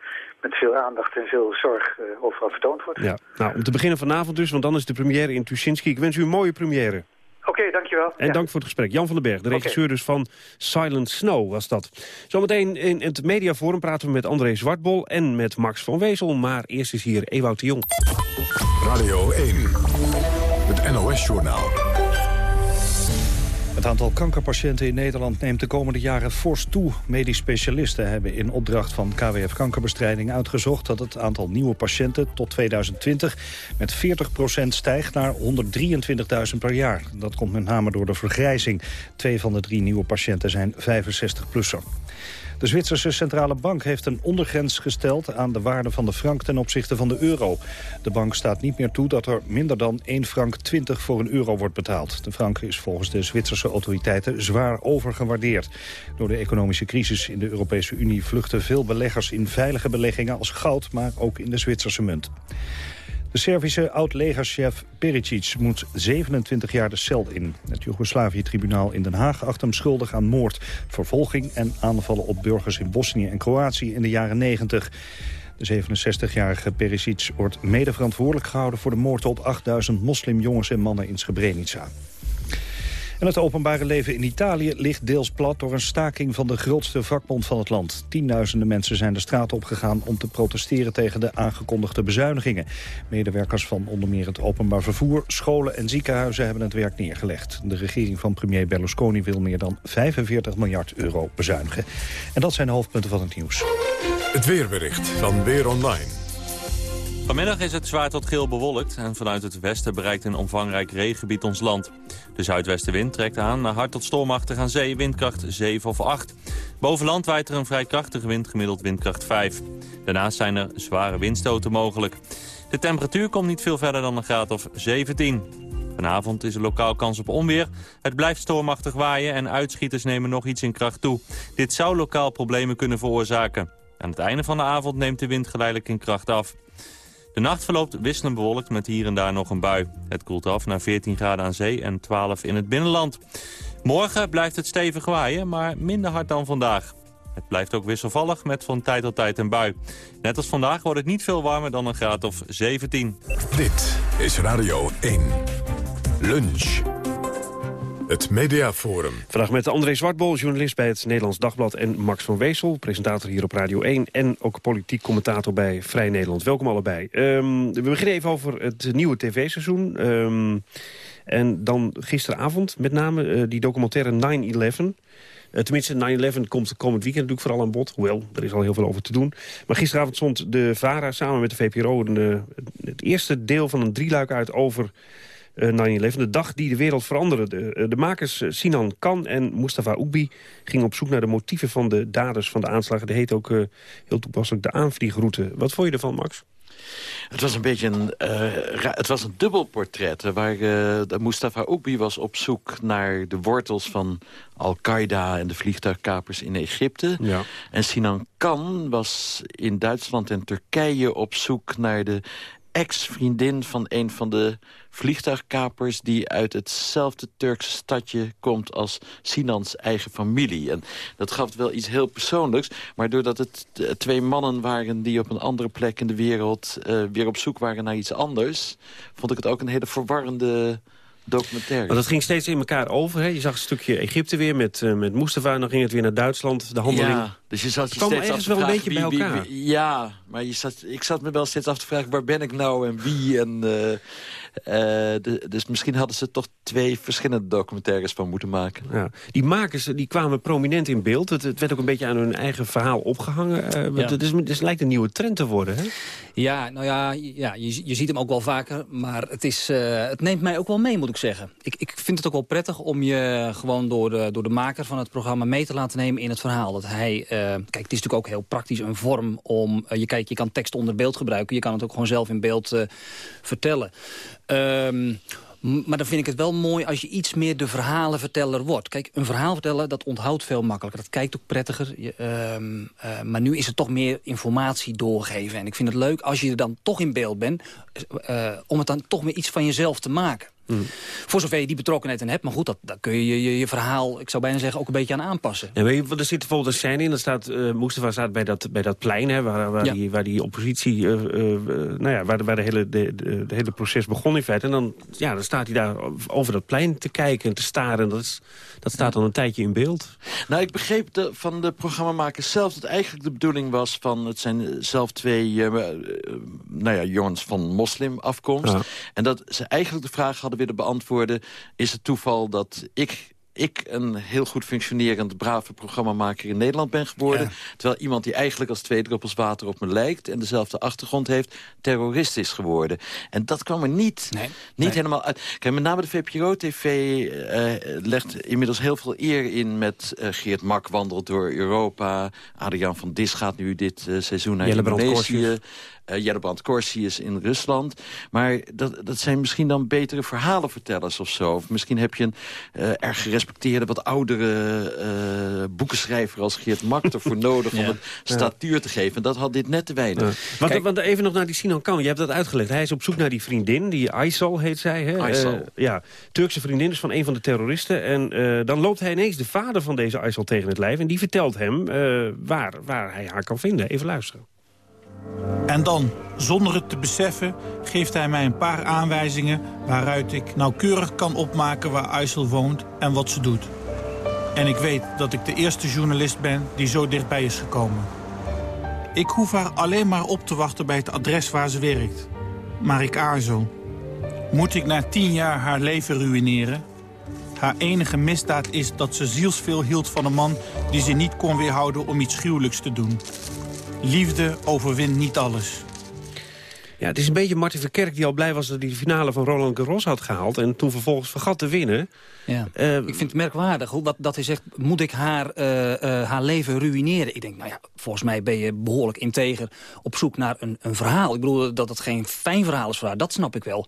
met veel aandacht en veel zorg uh, overal vertoond wordt.
Ja. Nou, om te beginnen vanavond dus, want dan is de première in Tuschinski. Ik wens u een mooie première.
Oké, okay, dankjewel.
En
ja.
dank voor het gesprek. Jan van den Berg, de regisseur okay. dus van Silent Snow was dat. Zometeen in het mediaforum praten we met André Zwartbol en met Max van Wezel. Maar eerst is hier Ewout de Jong.
Radio 1, het NOS-journaal.
Het aantal kankerpatiënten in Nederland neemt de komende jaren fors toe. Medisch specialisten hebben in opdracht van KWF Kankerbestrijding uitgezocht... dat het aantal nieuwe patiënten tot 2020 met 40% stijgt naar 123.000 per jaar. Dat komt met name door de vergrijzing. Twee van de drie nieuwe patiënten zijn 65-plusser. De Zwitserse Centrale Bank heeft een ondergrens gesteld aan de waarde van de frank ten opzichte van de euro. De bank staat niet meer toe dat er minder dan 1 frank 20 voor een euro wordt betaald. De frank is volgens de Zwitserse autoriteiten zwaar overgewaardeerd. Door de economische crisis in de Europese Unie vluchten veel beleggers in veilige beleggingen als goud, maar ook in de Zwitserse munt. De Servische oud-legerchef Pericic moet 27 jaar de cel in. Het Joegoslavië-tribunaal in Den Haag acht hem schuldig aan moord, vervolging en aanvallen op burgers in Bosnië en Kroatië in de jaren 90. De 67-jarige Pericic wordt mede verantwoordelijk gehouden voor de moord op 8000 moslimjongens en mannen in Srebrenica. En het openbare leven in Italië ligt deels plat door een staking van de grootste vakbond van het land. Tienduizenden mensen zijn de straat opgegaan om te protesteren tegen de aangekondigde bezuinigingen. Medewerkers van onder meer het openbaar vervoer, scholen en ziekenhuizen hebben het werk neergelegd. De regering van premier Berlusconi wil meer dan 45 miljard euro bezuinigen. En dat zijn de hoofdpunten van het nieuws.
Het weerbericht van Weer Online.
Vanmiddag is het zwaar tot geel bewolkt en vanuit het westen bereikt een omvangrijk regengebied ons land. De zuidwestenwind trekt aan naar hard tot stormachtig aan zee, windkracht 7 of 8. Boven land waait er een vrij krachtige wind, gemiddeld windkracht 5. Daarnaast zijn er zware windstoten mogelijk. De temperatuur komt niet veel verder dan een graad of 17. Vanavond is er lokaal kans op onweer. Het blijft stormachtig waaien en uitschieters nemen nog iets in kracht toe. Dit zou lokaal problemen kunnen veroorzaken. Aan het einde van de avond neemt de wind geleidelijk in kracht af. De nacht verloopt wisselend bewolkt met hier en daar nog een bui. Het koelt af naar 14 graden aan zee en 12 in het binnenland. Morgen blijft het stevig waaien, maar minder hard dan vandaag. Het blijft ook wisselvallig met van tijd tot tijd een bui. Net als vandaag wordt het niet veel warmer dan een graad of 17.
Dit is Radio 1. Lunch. Het Mediaforum.
Vandaag met André Zwartbol, journalist bij het Nederlands Dagblad... en Max van Weesel, presentator hier op Radio 1... en ook politiek commentator bij Vrij Nederland. Welkom allebei. Um, we beginnen even over het nieuwe tv-seizoen. Um, en dan gisteravond met name uh, die documentaire 9-11... Uh, tenminste, 9-11 komt komend weekend natuurlijk vooral aan bod. Hoewel, er is al heel veel over te doen. Maar gisteravond stond de VARA samen met de VPRO... Uh, het eerste deel van een drieluik uit over 9-11. De dag die de wereld veranderde. De, de makers Sinan Kan en Mustafa Oekbi gingen op zoek naar de motieven van de daders van de aanslagen. Dat heet ook heel toepasselijk de aanvliegroute. Wat vond je ervan, Max?
Het was een beetje een, uh, het was een dubbel portret. Waar uh, Mustafa Oekbi was op zoek naar de wortels van Al-Qaeda... en de vliegtuigkapers in Egypte. Ja. En Sinan Kan was in Duitsland en Turkije op zoek naar de ex-vriendin van een van de vliegtuigkapers... die uit hetzelfde Turkse stadje komt als Sinans eigen familie. En dat gaf wel iets heel persoonlijks. Maar doordat het twee mannen waren die op een andere plek in de wereld... Uh, weer op zoek waren naar iets anders... vond ik het ook een hele verwarrende documentaires.
Want dat ging steeds in elkaar over. Hè? Je zag een stukje Egypte weer met, uh, met Mustafa. En dan ging het weer naar Duitsland, de handeling.
Ja, dus je zat je steeds
ergens
af te
wel een beetje
wie-
bij elkaar.
wie- ja, maar je zat, ik zat me wel steeds af te vragen... waar ben ik nou en wie? En, eh, de- dus misschien hadden ze toch twee verschillende documentaires van moeten maken.
Ja. Die makers die kwamen prominent in beeld. Het, het werd ook een beetje aan hun eigen verhaal opgehangen. Eh,
Ja.
het, is, het is- lijkt een nieuwe trend te worden. Hè?
Ja, nou ja, ja je, je ziet hem ook wel vaker. Maar het, is, eh, het neemt mij ook wel mee, moet ik zeggen. Ik, ik vind het ook wel prettig om je gewoon door de, door de maker van het programma mee te laten nemen in het verhaal. Dat hij, eh, kijk, het is natuurlijk ook heel praktisch een vorm om... eh, je, kijk, je kan tekst onder beeld gebruiken. Je kan het ook gewoon zelf in beeld eh, vertellen. Ehm, maar dan vind ik het wel mooi als je iets meer de verhalenverteller wordt. Kijk, een verhaal vertellen, dat onthoudt veel makkelijker. Dat kijkt ook prettiger. Ehm, eh, maar nu is het toch meer informatie doorgeven. En ik vind het leuk als je er dan toch in beeld bent... eh, om het dan toch meer iets van jezelf te maken. Voor zover je die betrokkenheid in hebt. Maar goed, dat, daar kun je je, je je verhaal, ik zou bijna zeggen, ook een beetje aan aanpassen.
Ja, weet je, er zit bijvoorbeeld een scène in. Er staat, eh Mustafa staat bij dat, bij dat plein, hè, waar, waar,
Ja.
die, waar die oppositie, eh, eh, eh, nou ja, waar, de, waar de hele, de, de, de hele proces begon in feite. En dan, ja, dan staat hij daar over dat plein te kijken en te staren. En dat, is, dat staat dan een tijdje in beeld.
Nou, ik begreep de, van de programmamakers zelf dat eigenlijk de bedoeling was van... het zijn zelf twee nou ja, jongens van moslimafkomst.
Ja.
En dat ze eigenlijk de vraag hadden willen beantwoorden... is het toeval dat ik... Ik een heel goed functionerend, brave programmamaker in Nederland ben geworden. Terwijl iemand die eigenlijk als twee druppels water op me lijkt... en dezelfde achtergrond heeft, terrorist is geworden. En dat kwam er niet, niet helemaal uit. Kijk, met name de VPRO-TV eh, legt inmiddels heel veel eer in... met eh, Geert Mak wandelt door Europa. Adriaan van Dis gaat nu dit eh, seizoen naar Indonesië. Eh Jellebrand Corsius in Rusland. Maar dat, dat zijn misschien dan betere verhalenvertellers of zo. Of misschien heb je een eh, erg gerespecteerde, wat oudere eh, boekenschrijver als Geert Mak ervoor nodig om het statuur te geven. En dat had dit net te weinig.
Want, want even nog naar die Sinan Kan. Je hebt dat uitgelegd. Hij is op zoek naar die vriendin. Die Aysal heet zij. Hè?
Aysal.
Eh, ja, Turkse vriendin is van een van de terroristen. En eh, dan loopt hij ineens de vader van deze Aysal tegen het lijf. En die vertelt hem eh, waar, waar hij haar kan vinden. Even luisteren.
En dan, zonder het te beseffen, geeft hij mij een paar aanwijzingen... waaruit ik nauwkeurig kan opmaken waar Aysel woont en wat ze doet. En ik weet dat ik de eerste journalist ben die zo dichtbij is gekomen. Ik hoef haar alleen maar op te wachten bij het adres waar ze werkt. Maar ik aarzel. Moet ik na tien jaar haar leven ruïneren? Haar enige misdaad is dat ze zielsveel hield van een man... die ze niet kon weerhouden om iets gruwelijks te doen. Liefde overwint niet alles.
Ja, het is een beetje Martin Verkerk die al blij was dat hij de finale van Roland Garros had gehaald. En toen vervolgens vergat te winnen.
Ja.
Eh,
ik vind het merkwaardig hoe, wat, dat hij zegt, moet ik haar, eh, eh, haar leven ruïneren? Ik denk, nou ja, volgens mij ben je behoorlijk integer op zoek naar een, een verhaal. Ik bedoel dat het geen fijn verhaal is voor haar, dat snap ik wel.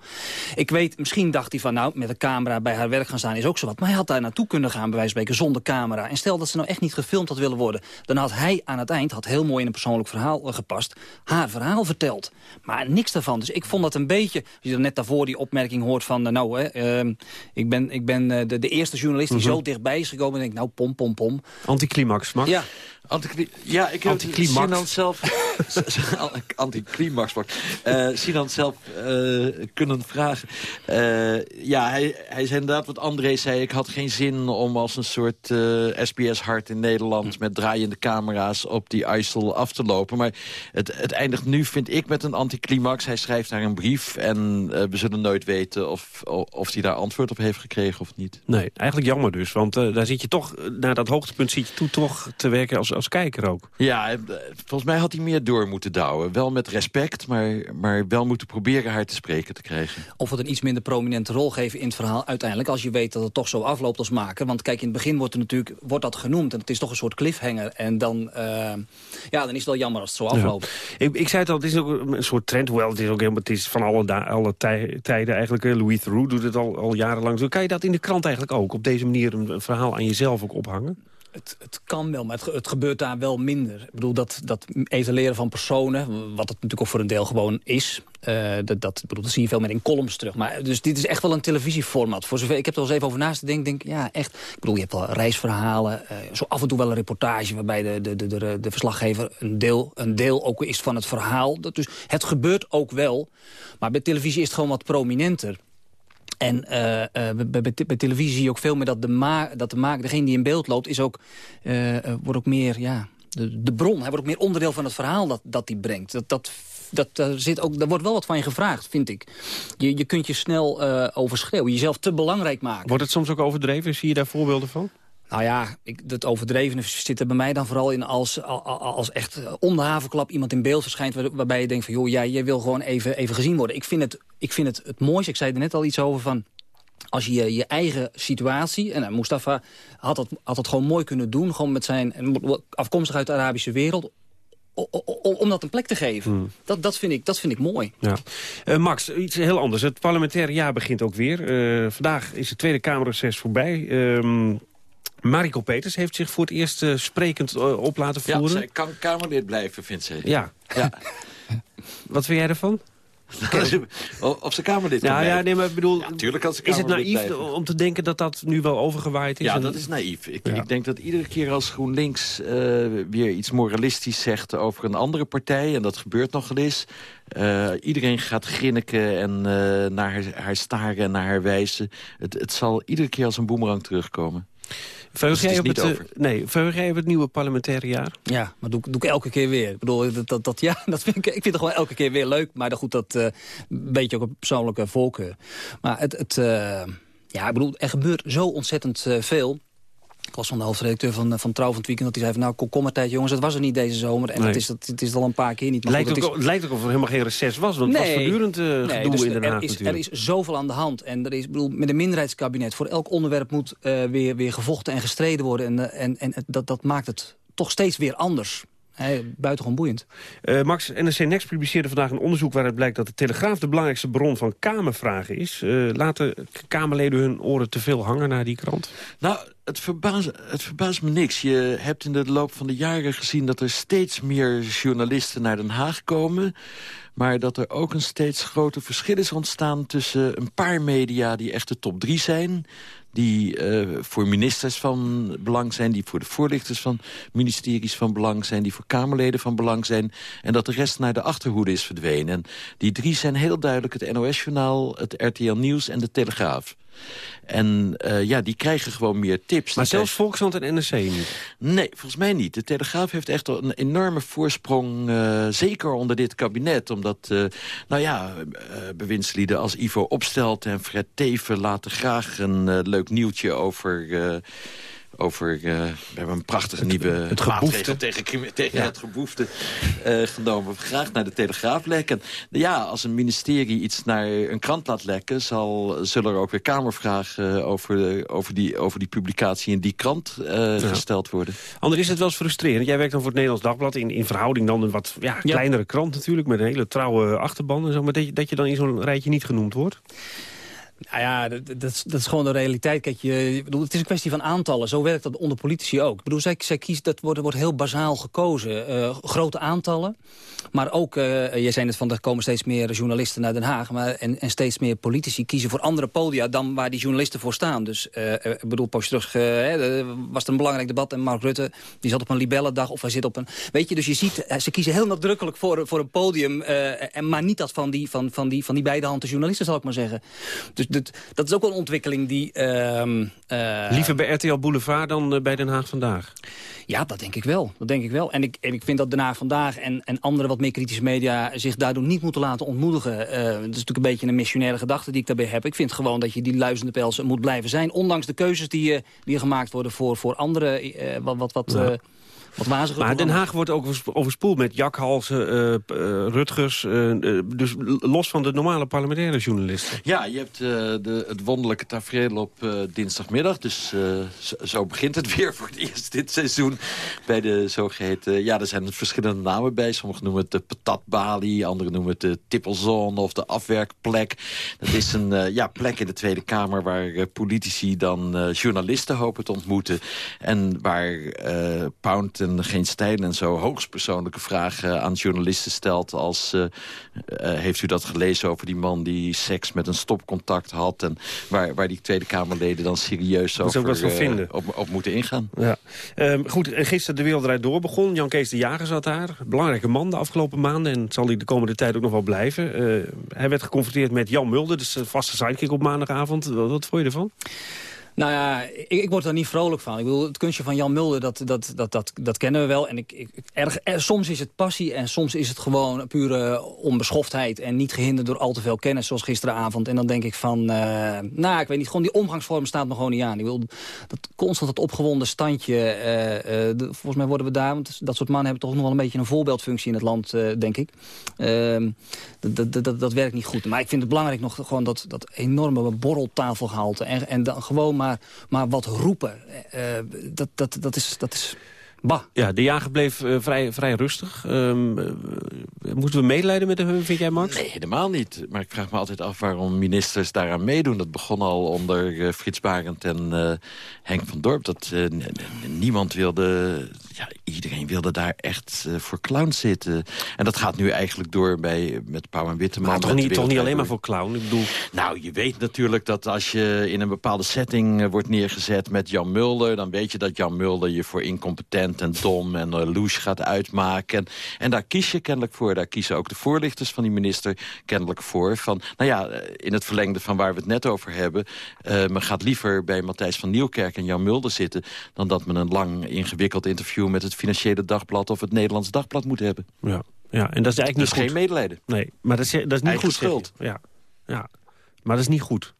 Ik weet, misschien dacht hij van, nou, met een camera bij haar werk gaan staan is ook zo wat. Maar hij had daar naartoe kunnen gaan, bij wijze van spreken, zonder camera. En stel dat ze nou echt niet gefilmd had willen worden. Dan had hij aan het eind, had heel mooi in een persoonlijk verhaal gepast, haar verhaal verteld. Maar niks daarvan. Dus ik vond dat een beetje, als je dan net daarvoor die opmerking hoort van, eh, nou, hè, ehm, ik ben, ik ben eh, de, de eerste journalist die
Mhm.
zo dichtbij is gekomen. En ik, nou, pom, pom, pom.
Anticlimax, Max.
Ja.
Anticli ja, ik heb. Sinan zelf... Anticlimax, Max. Eh Sinan zelf eh, kunnen vragen. Eh, ja, hij, hij zei inderdaad wat André zei. Ik had geen zin om als een soort SBS-hart in Nederland... met draaiende camera's op die IJssel af te lopen. Maar het, het eindigt nu, vind ik, met een anticlimax. Hij schrijft daar een brief en we zullen nooit weten... Of, of hij daar antwoord op heeft gekregen of niet.
Nee, eigenlijk jammer dus. Want daar zit je toch, naar dat hoogtepunt zit je toe toch te werken als, als kijker ook.
Ja, volgens mij had hij meer door moeten douwen. Wel met respect, maar, maar wel moeten proberen haar te spreken te krijgen.
Of het een iets minder prominente rol geven in het verhaal uiteindelijk. Als je weet dat het toch zo afloopt als maker. Want kijk, in het begin wordt, er natuurlijk, wordt dat genoemd. En het is toch een soort cliffhanger. En dan, eh, ja, dan is het wel jammer als het zo afloopt.
Ja. Ik, ik zei het al, het is ook een soort trend. Hoewel, het is ook helemaal, het is van alle, alle tij- tijden eigenlijk. Louis Theroux doet het al, al jarenlang. Zo kan je dat in de krant eigenlijk ook. Op deze manier een, een verhaal aan jezelf ook ophangen.
Het, het kan wel, maar het, het gebeurt daar wel minder. Ik bedoel, dat, dat etaleren van personen, wat het natuurlijk ook voor een deel gewoon is... eh, dat, dat, bedoel, dat zie je veel meer in columns terug. Maar, dus dit is echt wel een televisieformat. Voor zover, ik heb er wel eens even over naast te denken. Denk, ja, echt. Ik bedoel, je hebt wel reisverhalen. eh, zo af en toe wel een reportage... waarbij de, de, de, de, de verslaggever een deel, een deel ook is van het verhaal. Dat, dus het gebeurt ook wel. Maar bij televisie is het gewoon wat prominenter. En uh, bij, bij, televisie zie je ook veel meer dat de, dat de maker, degene die in beeld loopt, is ook, uh, wordt ook meer ja, de, de bron. Hij wordt ook meer onderdeel van het verhaal dat, dat hij brengt. Dat, dat, dat, uh, zit ook, daar wordt wel wat van je gevraagd, vind ik. Je, je kunt je snel overschreeuwen, jezelf te belangrijk maken.
Wordt het soms ook overdreven? Zie je daar voorbeelden van?
Nou ja, ik, het overdreven zit er bij mij dan vooral in als, als echt om de havenklap iemand in beeld verschijnt... waarbij je denkt van, joh, jij, jij wil gewoon even, even gezien worden. Ik vind, het, ik vind het het mooiste, ik zei er net al iets over van... Als je je eigen situatie, en nou, Mustafa had dat, had dat gewoon mooi kunnen doen... gewoon met zijn, afkomstig uit de Arabische wereld om dat een plek te geven. Hmm. Dat, dat, vind ik, dat vind ik mooi.
Ja. Uh, Max, iets heel anders. Het parlementaire jaar begint ook weer. Uh, vandaag is het Tweede Kamerreces voorbij. Uh, Mariko Peters heeft zich voor het eerst uh, sprekend op laten voeren. Ja,
zij kan Kamerlid blijven, vindt ze.
Ja. ja. Wat vind jij ervan?
of ze Kamerlid
ja, ja, nee, maar ik bedoel, ja,
tuurlijk als
Is het naïef om te denken dat dat nu wel overgewaaid is?
Ja, dat is naïef. Ik, ja. ik denk dat iedere keer als GroenLinks uh, weer iets moralistisch zegt over een andere partij... en dat gebeurt nogal eens... Uh, iedereen gaat grinniken en uh, naar haar, haar, staren en naar haar wijzen. Het, het zal iedere keer als een boemerang terugkomen.
Verheug dus jij, op het, uh, nee, jij op het nieuwe parlementaire jaar?
Ja, maar doe, doe ik elke keer weer. Ik bedoel, dat, dat, dat ja, dat vind ik, ik vind het gewoon elke keer weer leuk. Maar dan goed, dat uh, een beetje ook een persoonlijke voorkeur. Maar het, het uh, ja, ik bedoel, er gebeurt zo ontzettend veel. Ik was van de hoofdredacteur van, van Trouw van het weekend... dat hij zei van, nou, kom maar tijd jongens, het was er niet deze zomer. En nee. het, is, dat, het is al een paar keer niet.
Maar lijkt, goed, ook, is... lijkt ook of er helemaal geen reces was, want nee, het was voortdurend uh, nee, gedoe dus in Den Haag
er is, er is zoveel aan de hand. En er is, bedoel, met een minderheidskabinet, voor elk onderwerp moet uh, weer, weer gevochten en gestreden worden. En, uh, en, en dat, dat maakt het toch steeds weer anders. Hey, buitengewoon boeiend.
Uh, Max, NRC Next publiceerde vandaag een onderzoek... waaruit blijkt dat de Telegraaf de belangrijkste bron van Kamervragen is. Uh, laten Kamerleden hun oren te veel hangen naar die krant?
Nou, het verbaast, het verbaast me niks. Je hebt in de loop van de jaren gezien dat er steeds meer journalisten naar Den Haag komen... maar dat er ook een steeds groter verschil is ontstaan tussen een paar media die echt de top drie zijn die uh, voor ministers van belang zijn... die voor de voorlichters van ministeries van belang zijn... die voor Kamerleden van belang zijn... en dat de rest naar de achterhoede is verdwenen. En die drie zijn heel duidelijk het NOS-journaal, het RTL Nieuws en de Telegraaf. En uh, ja, die krijgen gewoon meer tips.
Maar zelfs Volkskrant en NRC niet?
Nee, volgens mij niet. De Telegraaf heeft echt een enorme voorsprong, uh, zeker onder dit kabinet. Omdat, uh, nou ja, bewindslieden als Ivo Opstelt en Fred Teven... laten graag een leuk nieuwtje over over... Uh, we hebben een prachtige nieuwe het geboefte. tegen, tegen ja. het geboefte uh, genomen. Graag naar de Telegraaf lekken. Ja, als een ministerie iets naar een krant laat lekken... Zal, zullen er ook weer kamervragen over, de, over, die, over die publicatie in die krant uh, ja. gesteld worden.
Ander, is het wel eens frustrerend? Jij werkt dan voor het Nederlands Dagblad... in, in verhouding dan een wat ja, kleinere krant natuurlijk... met een hele trouwe achterban en zo... maar dat je, dat je dan in zo'n rijtje niet genoemd wordt?
Nou ja, dat, dat, is gewoon de realiteit. Kijk, je, bedoel, het is een kwestie van aantallen. Zo werkt dat onder politici ook. Ik bedoel, zij, zij kiest, dat wordt, wordt heel bazaal gekozen. Uh, grote aantallen. Maar ook, uh, jij zei net van, er komen steeds meer journalisten naar Den Haag. Maar, en, en steeds meer politici kiezen voor andere podia dan waar die journalisten voor staan. Dus, uh, ik bedoel, pas terug, uh, was er een belangrijk debat. En Mark Rutte, die zat op een libellendag of hij zit op een... Weet je, dus je ziet, ze kiezen heel nadrukkelijk voor, voor een podium. en, maar niet dat van die, van, van, die, van die beide handen journalisten, zal ik maar zeggen. Dus dat, dat is ook wel een ontwikkeling die... Uh,
Liever bij RTL Boulevard dan bij Den Haag Vandaag?
Ja, dat denk ik wel. Dat denk ik wel. En ik, en ik vind dat Den Haag Vandaag en, en andere wat meer kritische media... zich daardoor niet moeten laten ontmoedigen. Uh, dat is natuurlijk een beetje een missionaire gedachte die ik daarbij heb. Ik vind gewoon dat je die luizende pels moet blijven zijn. Ondanks de keuzes die, die gemaakt worden voor, voor andere... wat, wat, wat ja. Wat
maar Den Haag wordt ook overspoeld met jakhalzen, uh, uh, Rutgers. Uh, dus los van de normale parlementaire journalisten.
Ja, je hebt de, het wonderlijke tafereel op dinsdagmiddag. Dus zo begint het weer voor het eerst dit seizoen. Bij de zogeheten... Ja, er zijn verschillende namen bij. Sommigen noemen het de patatbalie. Anderen noemen het de tippelzone of de afwerkplek. Dat is een ja, plek in de Tweede Kamer... waar politici dan journalisten hopen te ontmoeten. En waar Pound en geen stijl en zo... hoogstpersoonlijke vragen aan journalisten stelt als... eh, eh, heeft u dat gelezen over die man die seks met een stopcontact had... en waar, waar die Tweede Kamerleden dan serieus over eh, op, op moeten ingaan.
Ja. Ehm, goed, en gisteren de Wereld Door begon. Jan Kees de Jager zat daar. Belangrijke man de afgelopen maanden. En zal hij de komende tijd ook nog wel blijven. Eh, hij werd geconfronteerd met Jan Mulder. Dus vaste sidekick op maandagavond. Wat, wat vond je ervan?
Nou ja, ik, ik word er niet vrolijk van. Ik bedoel, het kunstje van Jan Mulder, dat, dat, dat, dat, dat kennen we wel. En ik, ik, erg, er, soms is het passie en soms is het gewoon pure onbeschoftheid... en niet gehinderd door al te veel kennis, zoals gisteravond. En dan denk ik van, eh, nou, ik weet niet, gewoon die omgangsvorm staat me gewoon niet aan. Ik wil dat constant dat opgewonden standje, eh, eh, volgens mij worden we daar... want dat soort mannen hebben toch nog wel een beetje een voorbeeldfunctie in het land, denk ik. Ehm, dat werkt niet goed. Maar ik vind het belangrijk nog gewoon dat, dat enorme borreltafelgehalte... en, en dan gewoon maar, maar wat roepen. Eh, dat, dat, dat is... Dat is bah.
Ja, de jager bleef eh, vrij, vrij rustig. Ehm, eh, moeten we medelijden met hem, vind jij, Max?
Nee, helemaal niet. Maar ik vraag me altijd af waarom ministers daaraan meedoen. Dat begon al onder eh, Frits Barend en eh, Henk van Dorp. Dat eh, niemand wilde... Ja, iedereen wilde daar echt eh, voor clown zitten. En dat gaat nu eigenlijk door bij, met Pauw en Witteman.
Maar toch niet, toch niet alleen maar voor clown? Ik bedoel...
Nou, je weet natuurlijk dat als je in een bepaalde setting eh, wordt neergezet met Jan Mulder... dan weet je dat Jan Mulder je voor incompetent en dom en uh, louche gaat uitmaken. En, en daar kies je kennelijk voor. Daar kiezen ook de voorlichters van die minister kennelijk voor. Van, nou ja, in het verlengde van waar we het net over hebben... men gaat liever bij Matthijs van Nieuwkerk en Jan Mulder zitten... dan dat men een lang ingewikkeld interview met het Financiële Dagblad... of het Nederlands Dagblad moet hebben.
Ja, ja en dat is eigenlijk
Dus
niet goed.
geen medelijden.
Nee, maar dat is, dat is niet
Eigen
goed.
schuld.
Ja. ja, maar dat is niet goed.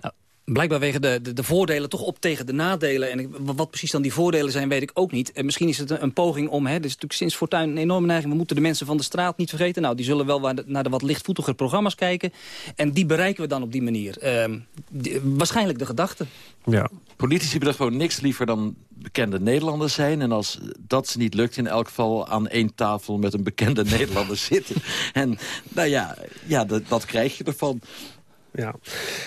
Nou, blijkbaar wegen de, de, de voordelen toch op tegen de nadelen. En wat precies dan die voordelen zijn, weet ik ook niet. En misschien is het een, poging om... Hè, is natuurlijk sinds Fortuin een enorme neiging... we moeten de mensen van de straat niet vergeten. Nou, die zullen wel naar de wat lichtvoetiger programma's kijken. En die bereiken we dan op die manier. Ehm, waarschijnlijk de gedachte.
Ja.
Politici willen gewoon niks liever dan bekende Nederlanders zijn. En als dat ze niet lukt, in elk geval aan één tafel met een bekende Nederlander zitten. En nou ja, ja dat, dat krijg je ervan.
Ja.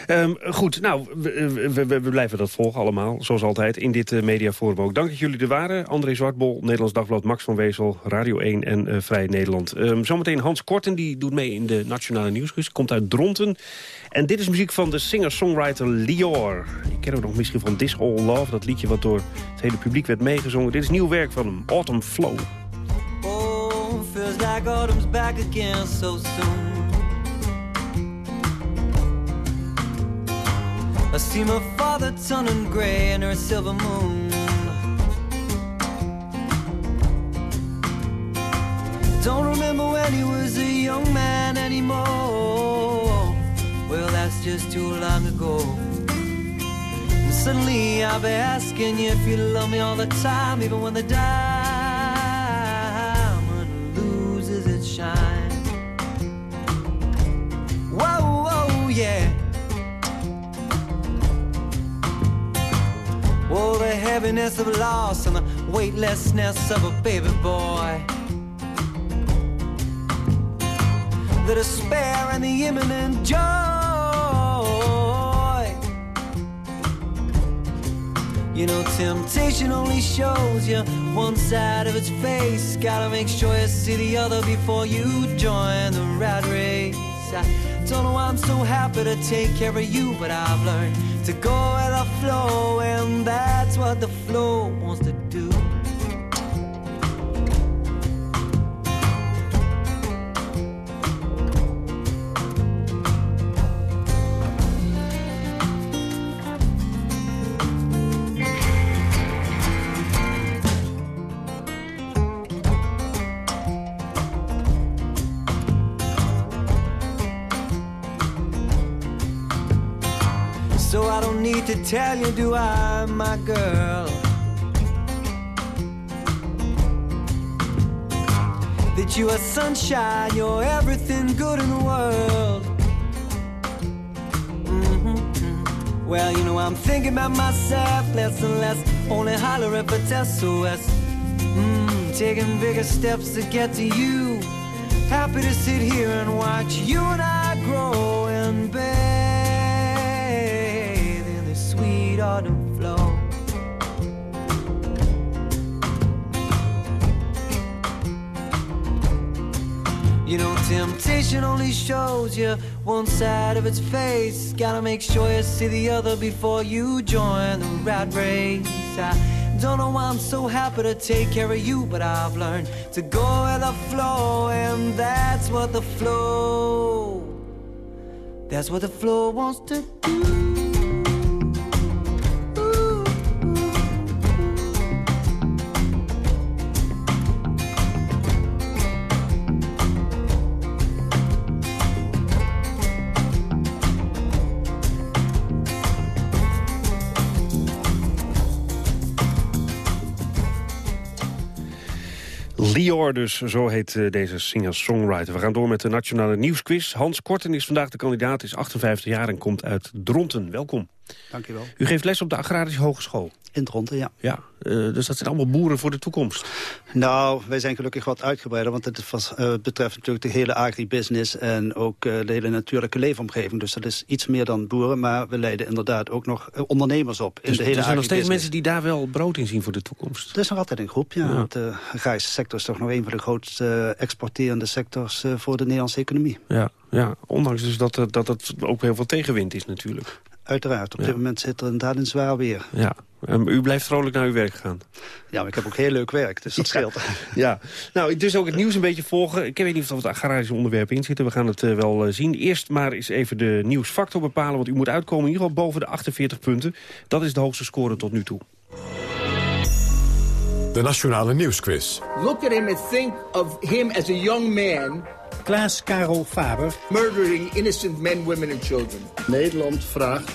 Ehm, goed, nou, we, we, we- blijven dat volgen allemaal, zoals altijd, in dit eh, mediaforum. Dank dat jullie er waren. André Zwartbol, Nederlands Dagblad, Max van Wezel, Radio 1 en eh, Vrij Nederland. Ehm, zometeen Hans Korten, die doet mee in de Nationale Nieuwsquiz, komt uit Dronten. En dit is muziek van de singer-songwriter Lior. Je kent hem nog misschien van This All Love, dat liedje wat door het hele publiek werd meegezongen. Dit is nieuw werk van hem, Autumn Flow.
Oh, feels like autumn's back again so soon. I see my father turning gray in her silver moon. Don't remember when he was a young man anymore. Well, that's just too long ago. And suddenly I'll be asking you if you love me all the time, even when the diamond heaviness of loss and the weightlessness of a baby boy. The despair and the imminent joy. You know, temptation only shows you one side of its face. Gotta make sure you see the other before you join the rat race. I don't know why I'm so happy to take care of you, but I've learned to go with the flow, and that's what the flow wants to to tell you, do I, my girl? That you are sunshine, you're everything good in the world. Mm-hmm. Well, you know, I'm thinking about myself less and less, only hollering for SOS. Mm, taking bigger steps to get to you. Happy to sit here and watch you and I temptation only shows you one side of its face. Gotta make sure you see the other before you join the rat race. I don't know why I'm so happy to take care of you, but I've learned to go with the flow, and that's what the flow. That's what the flow wants to do.
Dus, zo heet eh, deze singer-songwriter. We gaan door met de Nationale Nieuwsquiz. Hans Korten is vandaag de kandidaat, is 58 jaar en komt uit Dronten. Welkom.
Dank je wel.
U geeft les op de Agrarische Hogeschool.
In Dronten, ja.
Ja, eh, dus dat zijn allemaal boeren voor de toekomst.
Nou, wij zijn gelukkig wat uitgebreider, want het was, eh, betreft natuurlijk de hele agribusiness en ook eh, de hele natuurlijke leefomgeving. Dus dat is iets meer dan boeren, maar we leiden inderdaad ook nog ondernemers op. In
Dus
de hele
er zijn nog steeds mensen die daar wel brood in zien voor de toekomst.
Er is nog altijd een groep, ja.
Ja.
Want De agrarische sector is toch nog een van de grootste exporterende sectors voor de Nederlandse economie.
Ja, ja ondanks dus dat, dat het ook heel veel tegenwind is natuurlijk.
Uiteraard, op
Ja.
dit moment zit er inderdaad een zwaar weer.
Ja, Ehm, u blijft vrolijk naar uw werk gaan.
Ja, maar ik heb ook heel leuk werk, dus dat scheelt.
Ja, nou, dus ook het nieuws een beetje volgen. Ik weet niet of er agrarische onderwerpen in zitten. We gaan het eh, wel eh, zien. Eerst maar eens even de nieuwsfactor bepalen. Want u moet uitkomen in ieder geval boven de 48 punten. Dat is de hoogste score tot nu toe.
De Nationale Nieuwsquiz.
Look at him and think of him as a young man.
Klaas Karel Faber.
Murdering innocent men, women and children.
Nederland vraagt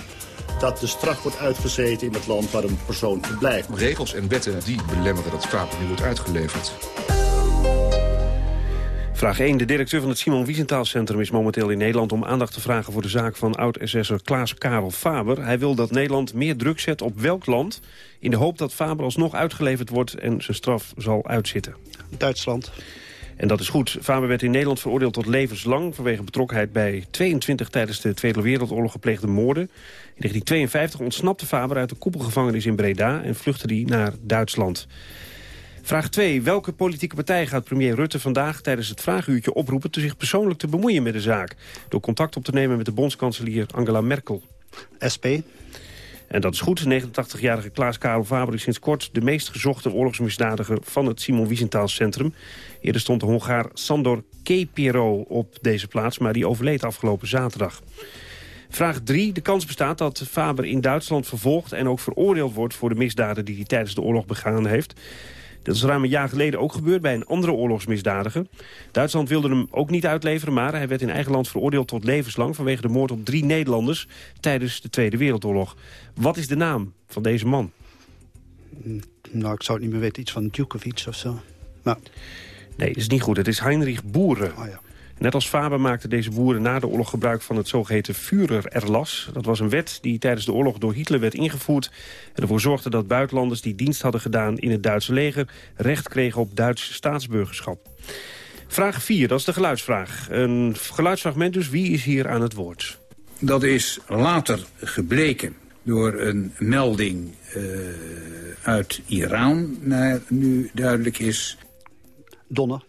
dat de straf wordt uitgezeten in het land waar een persoon verblijft.
Regels en wetten die belemmeren dat Faber nu wordt uitgeleverd.
Vraag 1. De directeur van het Simon Wiesenthal Centrum is momenteel in Nederland... om aandacht te vragen voor de zaak van oud-SS'er Klaas Karel Faber. Hij wil dat Nederland meer druk zet op welk land... in de hoop dat Faber alsnog uitgeleverd wordt en zijn straf zal uitzitten.
Duitsland.
En dat is goed. Faber werd in Nederland veroordeeld tot levenslang... vanwege betrokkenheid bij 22 tijdens de Tweede Wereldoorlog gepleegde moorden. In 1952 ontsnapte Faber uit de koepelgevangenis in Breda... en vluchtte hij naar Duitsland. Vraag 2. Welke politieke partij gaat premier Rutte vandaag tijdens het vraaguurtje oproepen... te zich persoonlijk te bemoeien met de zaak... door contact op te nemen met de bondskanselier Angela Merkel?
SP.
En dat is goed. De 89-jarige Klaas Karel Faber is sinds kort de meest gezochte oorlogsmisdadiger van het Simon Wiesenthal Centrum. Eerder stond de Hongaar Sandor Kepiro op deze plaats, maar die overleed afgelopen zaterdag. Vraag 3. De kans bestaat dat Faber in Duitsland vervolgd en ook veroordeeld wordt voor de misdaden die hij tijdens de oorlog begaan heeft. Dat is ruim een jaar geleden ook gebeurd bij een andere oorlogsmisdadiger. Duitsland wilde hem ook niet uitleveren, maar hij werd in eigen land veroordeeld tot levenslang... vanwege de moord op drie Nederlanders tijdens de Tweede Wereldoorlog. Wat is de naam van deze man?
Nou, ik zou het niet meer weten. Iets van Djukovic of zo. Maar...
Nee, dat is niet goed. Het is Heinrich Boeren. Net als Faber maakten deze boeren na de oorlog gebruik van het zogeheten Führererlass. Dat was een wet die tijdens de oorlog door Hitler werd ingevoerd... en ervoor zorgde dat buitenlanders die dienst hadden gedaan in het Duitse leger... recht kregen op Duits staatsburgerschap. Vraag 4, dat is de geluidsvraag. Een geluidsfragment dus. Wie is hier aan het woord?
Dat is later gebleken door een melding eh, uit Iran, naar nu duidelijk is.
Donner.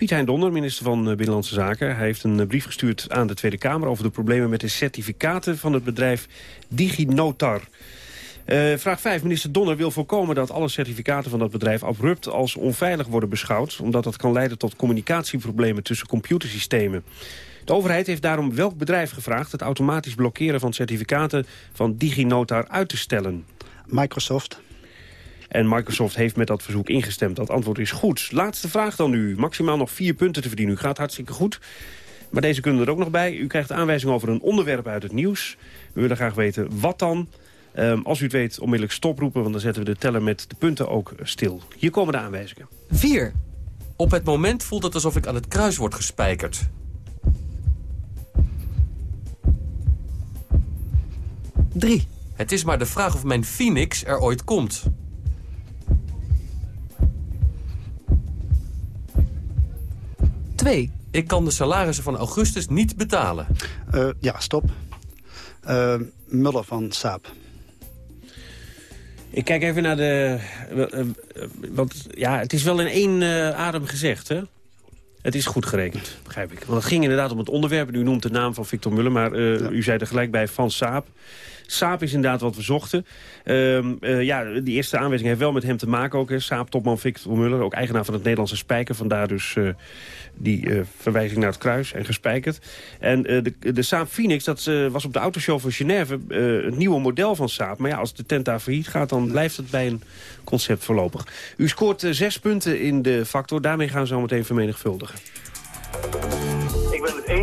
Piet Hein Donner, minister van eh, Binnenlandse Zaken. Hij heeft een eh, brief gestuurd aan de Tweede Kamer... over de problemen met de certificaten van het bedrijf DigiNotar. Eh, vraag 5. Minister Donner wil voorkomen dat alle certificaten van dat bedrijf abrupt als onveilig worden beschouwd, omdat dat kan leiden tot communicatieproblemen tussen computersystemen. De overheid heeft daarom welk bedrijf gevraagd het automatisch blokkeren van certificaten van DigiNotar uit te stellen?
Microsoft.
En Microsoft heeft met dat verzoek ingestemd. Dat antwoord is goed. Laatste vraag dan nu. Maximaal nog vier punten te verdienen. U gaat hartstikke goed. Maar deze kunnen er ook nog bij. U krijgt aanwijzing over een onderwerp uit het nieuws. We willen graag weten wat dan. Ehm, als u het weet, onmiddellijk stoproepen, want dan zetten we de teller met de punten ook stil. Hier komen de aanwijzingen.
4. Op het moment voelt het alsof ik aan het kruis word gespijkerd. 3. Het is maar de vraag of mijn Phoenix er ooit komt. 2. Ik kan de salarissen van augustus niet betalen.
Eh, ja, stop. Muller van Saab.
Ik kijk even naar de... eh, Want ja, het is wel in één adem gezegd, hè? Het is goed gerekend, begrijp ik. Want het ging inderdaad om het onderwerp. U noemt de naam van Victor Muller, maar uh, u zei er gelijk bij van Saap. Saap is inderdaad wat we zochten. Uh, uh, ja, die eerste aanwijzing heeft wel met hem te maken ook. Saap-topman Victor Muller, ook eigenaar van het Nederlandse Spijker. Vandaar dus uh, die verwijzing naar het kruis en gespijkerd. En de, de Saab Phoenix, dat was op de autoshow van Genève het nieuwe model van Saab. Maar ja, als de tent daar failliet gaat, dan blijft het bij een concept voorlopig. U scoort zes punten in de factor. Daarmee gaan we zo meteen vermenigvuldigen.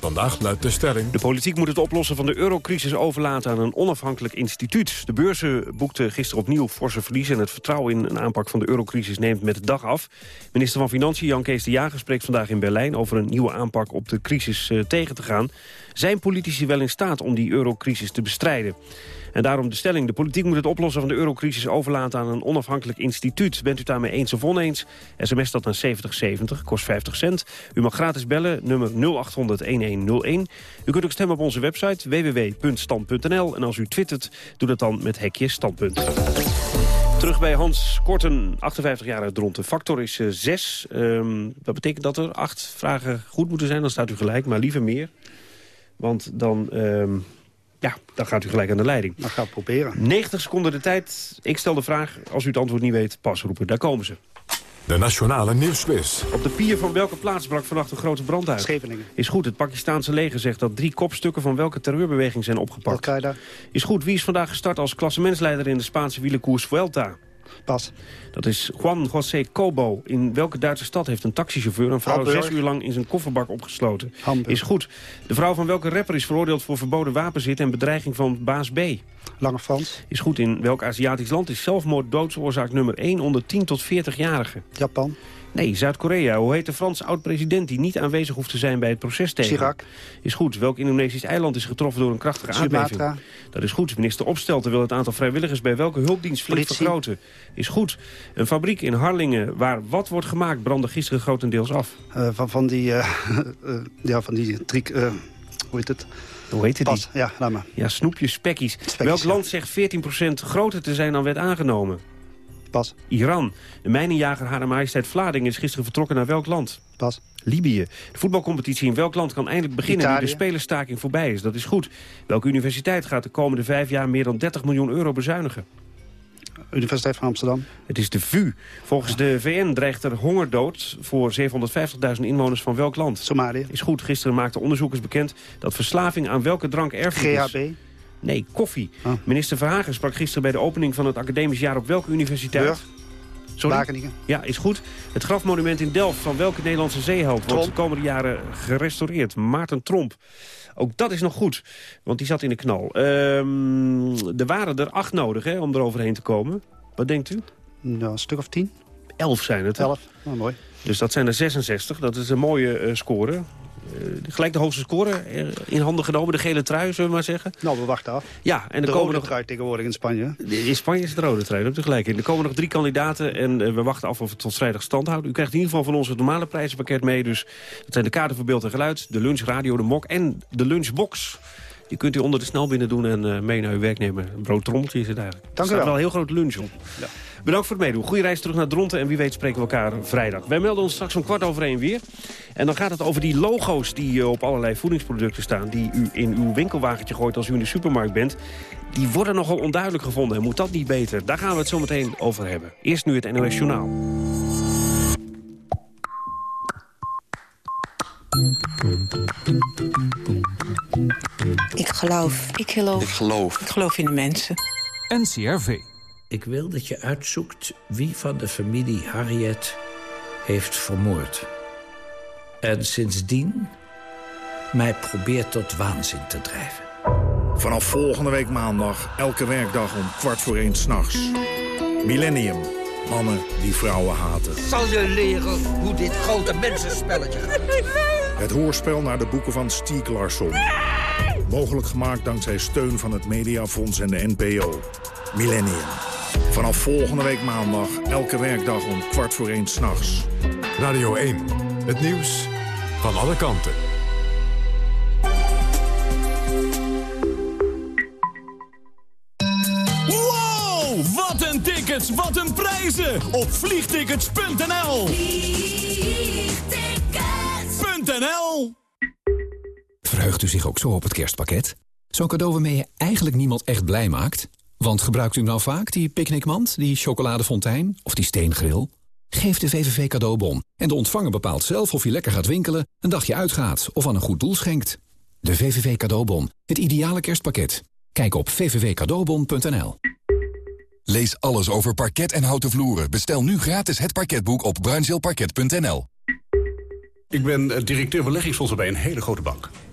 Vandaag luidt de stelling...
De politiek moet het oplossen van de eurocrisis overlaten aan een onafhankelijk instituut. De beurzen boekten gisteren opnieuw forse verliezen... en het vertrouwen in een aanpak van de eurocrisis neemt met de dag af. Minister van Financiën Jan Kees de Jager spreekt vandaag in Berlijn... over een nieuwe aanpak op de crisis uh, tegen te gaan. Zijn politici wel in staat om die eurocrisis te bestrijden? En daarom de stelling, de politiek moet het oplossen van de eurocrisis overlaten aan een onafhankelijk instituut. Bent u daarmee eens of oneens? SMS dat naar 7070, kost 50 cent. U mag gratis bellen, nummer 0800-1101. U kunt ook stemmen op onze website www.stand.nl. En als u twittert, doe dat dan met hekje standpunt. Terug bij Hans Korten, 58 jaar uit Dronten. Factor is 6. Uh, um, dat betekent dat er acht vragen goed moeten zijn. Dan staat u gelijk, maar liever meer. Want dan... Um, ja, dan gaat u gelijk aan de leiding.
Dan gaan we proberen.
90 seconden de tijd. Ik stel de vraag, als u het antwoord niet weet, pas roepen. Daar komen ze.
De Nationale Nieuwsquiz.
Op de pier van welke plaats brak vannacht een grote brand uit?
Scheveningen.
Is goed. Het Pakistaanse leger zegt dat drie kopstukken van welke terreurbeweging zijn opgepakt?
Al-Qaeda.
Is goed. Wie is vandaag gestart als klassementsleider in de Spaanse wielenkoers Vuelta?
Pas.
Dat is Juan José Cobo. In welke Duitse stad heeft een taxichauffeur een vrouw
Hamburg.
zes uur lang in zijn kofferbak opgesloten?
Hamburg.
Is goed. De vrouw van welke rapper is veroordeeld voor verboden wapenzit en bedreiging van baas B?
Lange Frans.
Is goed. In welk Aziatisch land is zelfmoord doodsoorzaak nummer 1 onder 10 tot 40-jarigen?
Japan.
Nee, Zuid-Korea. Hoe heet de Franse oud-president die niet aanwezig hoeft te zijn bij het proces tegen?
Chirac.
Is goed. Welk Indonesisch eiland is getroffen door een krachtige
Sumatra.
aardbeving? Dat is goed. Minister Opstelten wil het aantal vrijwilligers bij welke hulpdienst flink vergroten? Is goed. Een fabriek in Harlingen waar wat wordt gemaakt brandde gisteren grotendeels af.
Uh, van, van die... Uh, uh, ja, van die triek... hoe heet het?
Hoe heet het
Pas. Ja, laat maar.
Ja, snoepjes, spekkies.
Spekkies,
Welk
ja.
land zegt 14% groter te zijn dan werd aangenomen?
Pas.
Iran. De mijnenjager Hare Majesteit Vlading is gisteren vertrokken naar welk land?
Pas.
Libië. De voetbalcompetitie in welk land kan eindelijk beginnen nu
Italië.
de spelerstaking voorbij is? Dat is goed. Welke universiteit gaat de komende vijf jaar meer dan 30 miljoen euro bezuinigen?
Universiteit van Amsterdam.
Het is de VU. Volgens de VN dreigt er hongerdood voor 750.000 inwoners van welk land?
Somalië.
Is goed. Gisteren maakten onderzoekers bekend dat verslaving aan welke drank erfelijk is. Nee, koffie.
Oh.
Minister Verhagen sprak gisteren bij de opening van het academisch jaar op welke universiteit?
Burg.
Sorry?
Wageningen.
Ja, is goed. Het grafmonument in Delft van welke Nederlandse zeeheld wordt de komende jaren gerestaureerd? Maarten Tromp. Ook dat is nog goed, want die zat in de knal. Ehm, er waren er acht nodig hè, om eroverheen te komen. Wat denkt u?
Nou, een stuk of tien.
Elf zijn het.
Elf. Nou, mooi.
Dus dat zijn er 66. Dat is een mooie eh, score. Eh, gelijk de hoogste score eh, in handen genomen. De gele trui, zullen we maar zeggen.
Nou, we wachten af.
Ja, en
De
er komen
rode
nog...
trui tegenwoordig in Spanje.
In Spanje is het de rode trui, daar hebt u gelijk in. Er komen nog drie kandidaten en eh, we wachten af of het tot vrijdag stand houdt. U krijgt in ieder geval van ons het normale prijzenpakket mee. Dus dat zijn de kaarten voor beeld en geluid, de lunchradio, de mok en de lunchbox. Die kunt u onder de snelbinnen doen en mee naar uw werknemer. Een broodtrommeltje is het eigenlijk.
Dank
er
u
staat
wel.
wel een heel groot lunch op. Bedankt voor het meedoen. Goede reis terug naar Dronten en wie weet spreken we elkaar vrijdag. Wij melden ons straks om kwart over één weer. En dan gaat het over die logo's die eh, op allerlei voedingsproducten staan... die u in uw winkelwagentje gooit als u in de supermarkt bent. Die worden nogal onduidelijk gevonden. En moet dat niet beter? Daar gaan we het zo meteen over hebben. Eerst nu het NOS Journaal.
Ik geloof. Ik geloof. Ik geloof. Ik geloof in de mensen.
NCRV.
Ik wil dat je uitzoekt wie van de familie Harriet heeft vermoord. En sindsdien mij probeert tot waanzin te drijven.
Vanaf volgende week maandag, elke werkdag om kwart voor één s'nachts. Millennium. Mannen die vrouwen haten.
Zal je leren hoe dit grote mensenspelletje gaat?
Het hoorspel naar de boeken van Stieg Larsson. Mogelijk gemaakt dankzij steun van het Mediafonds en de NPO. Millennium. Vanaf volgende week maandag, elke werkdag om kwart voor één s'nachts.
Radio 1. Het nieuws van alle kanten.
Wow, wat een tickets, wat een prijzen op vliegtickets.nl. Vliegtickets.nl
Verheugt u zich ook zo op het kerstpakket? Zo'n cadeau waarmee je eigenlijk niemand echt blij maakt? Want gebruikt u nou vaak die picknickmand, die chocoladefontein of die steengril? Geef de VVV cadeaubon en de ontvanger bepaalt zelf of hij lekker gaat winkelen, een dagje uitgaat of aan een goed doel schenkt. De VVV cadeaubon, het ideale kerstpakket. Kijk op vvvcadeaubon.nl.
Lees alles over parket en houten vloeren. Bestel nu gratis het parketboek op bruinzeelparket.nl.
Ik ben eh, directeur beleggingsfondsen bij een hele grote bank.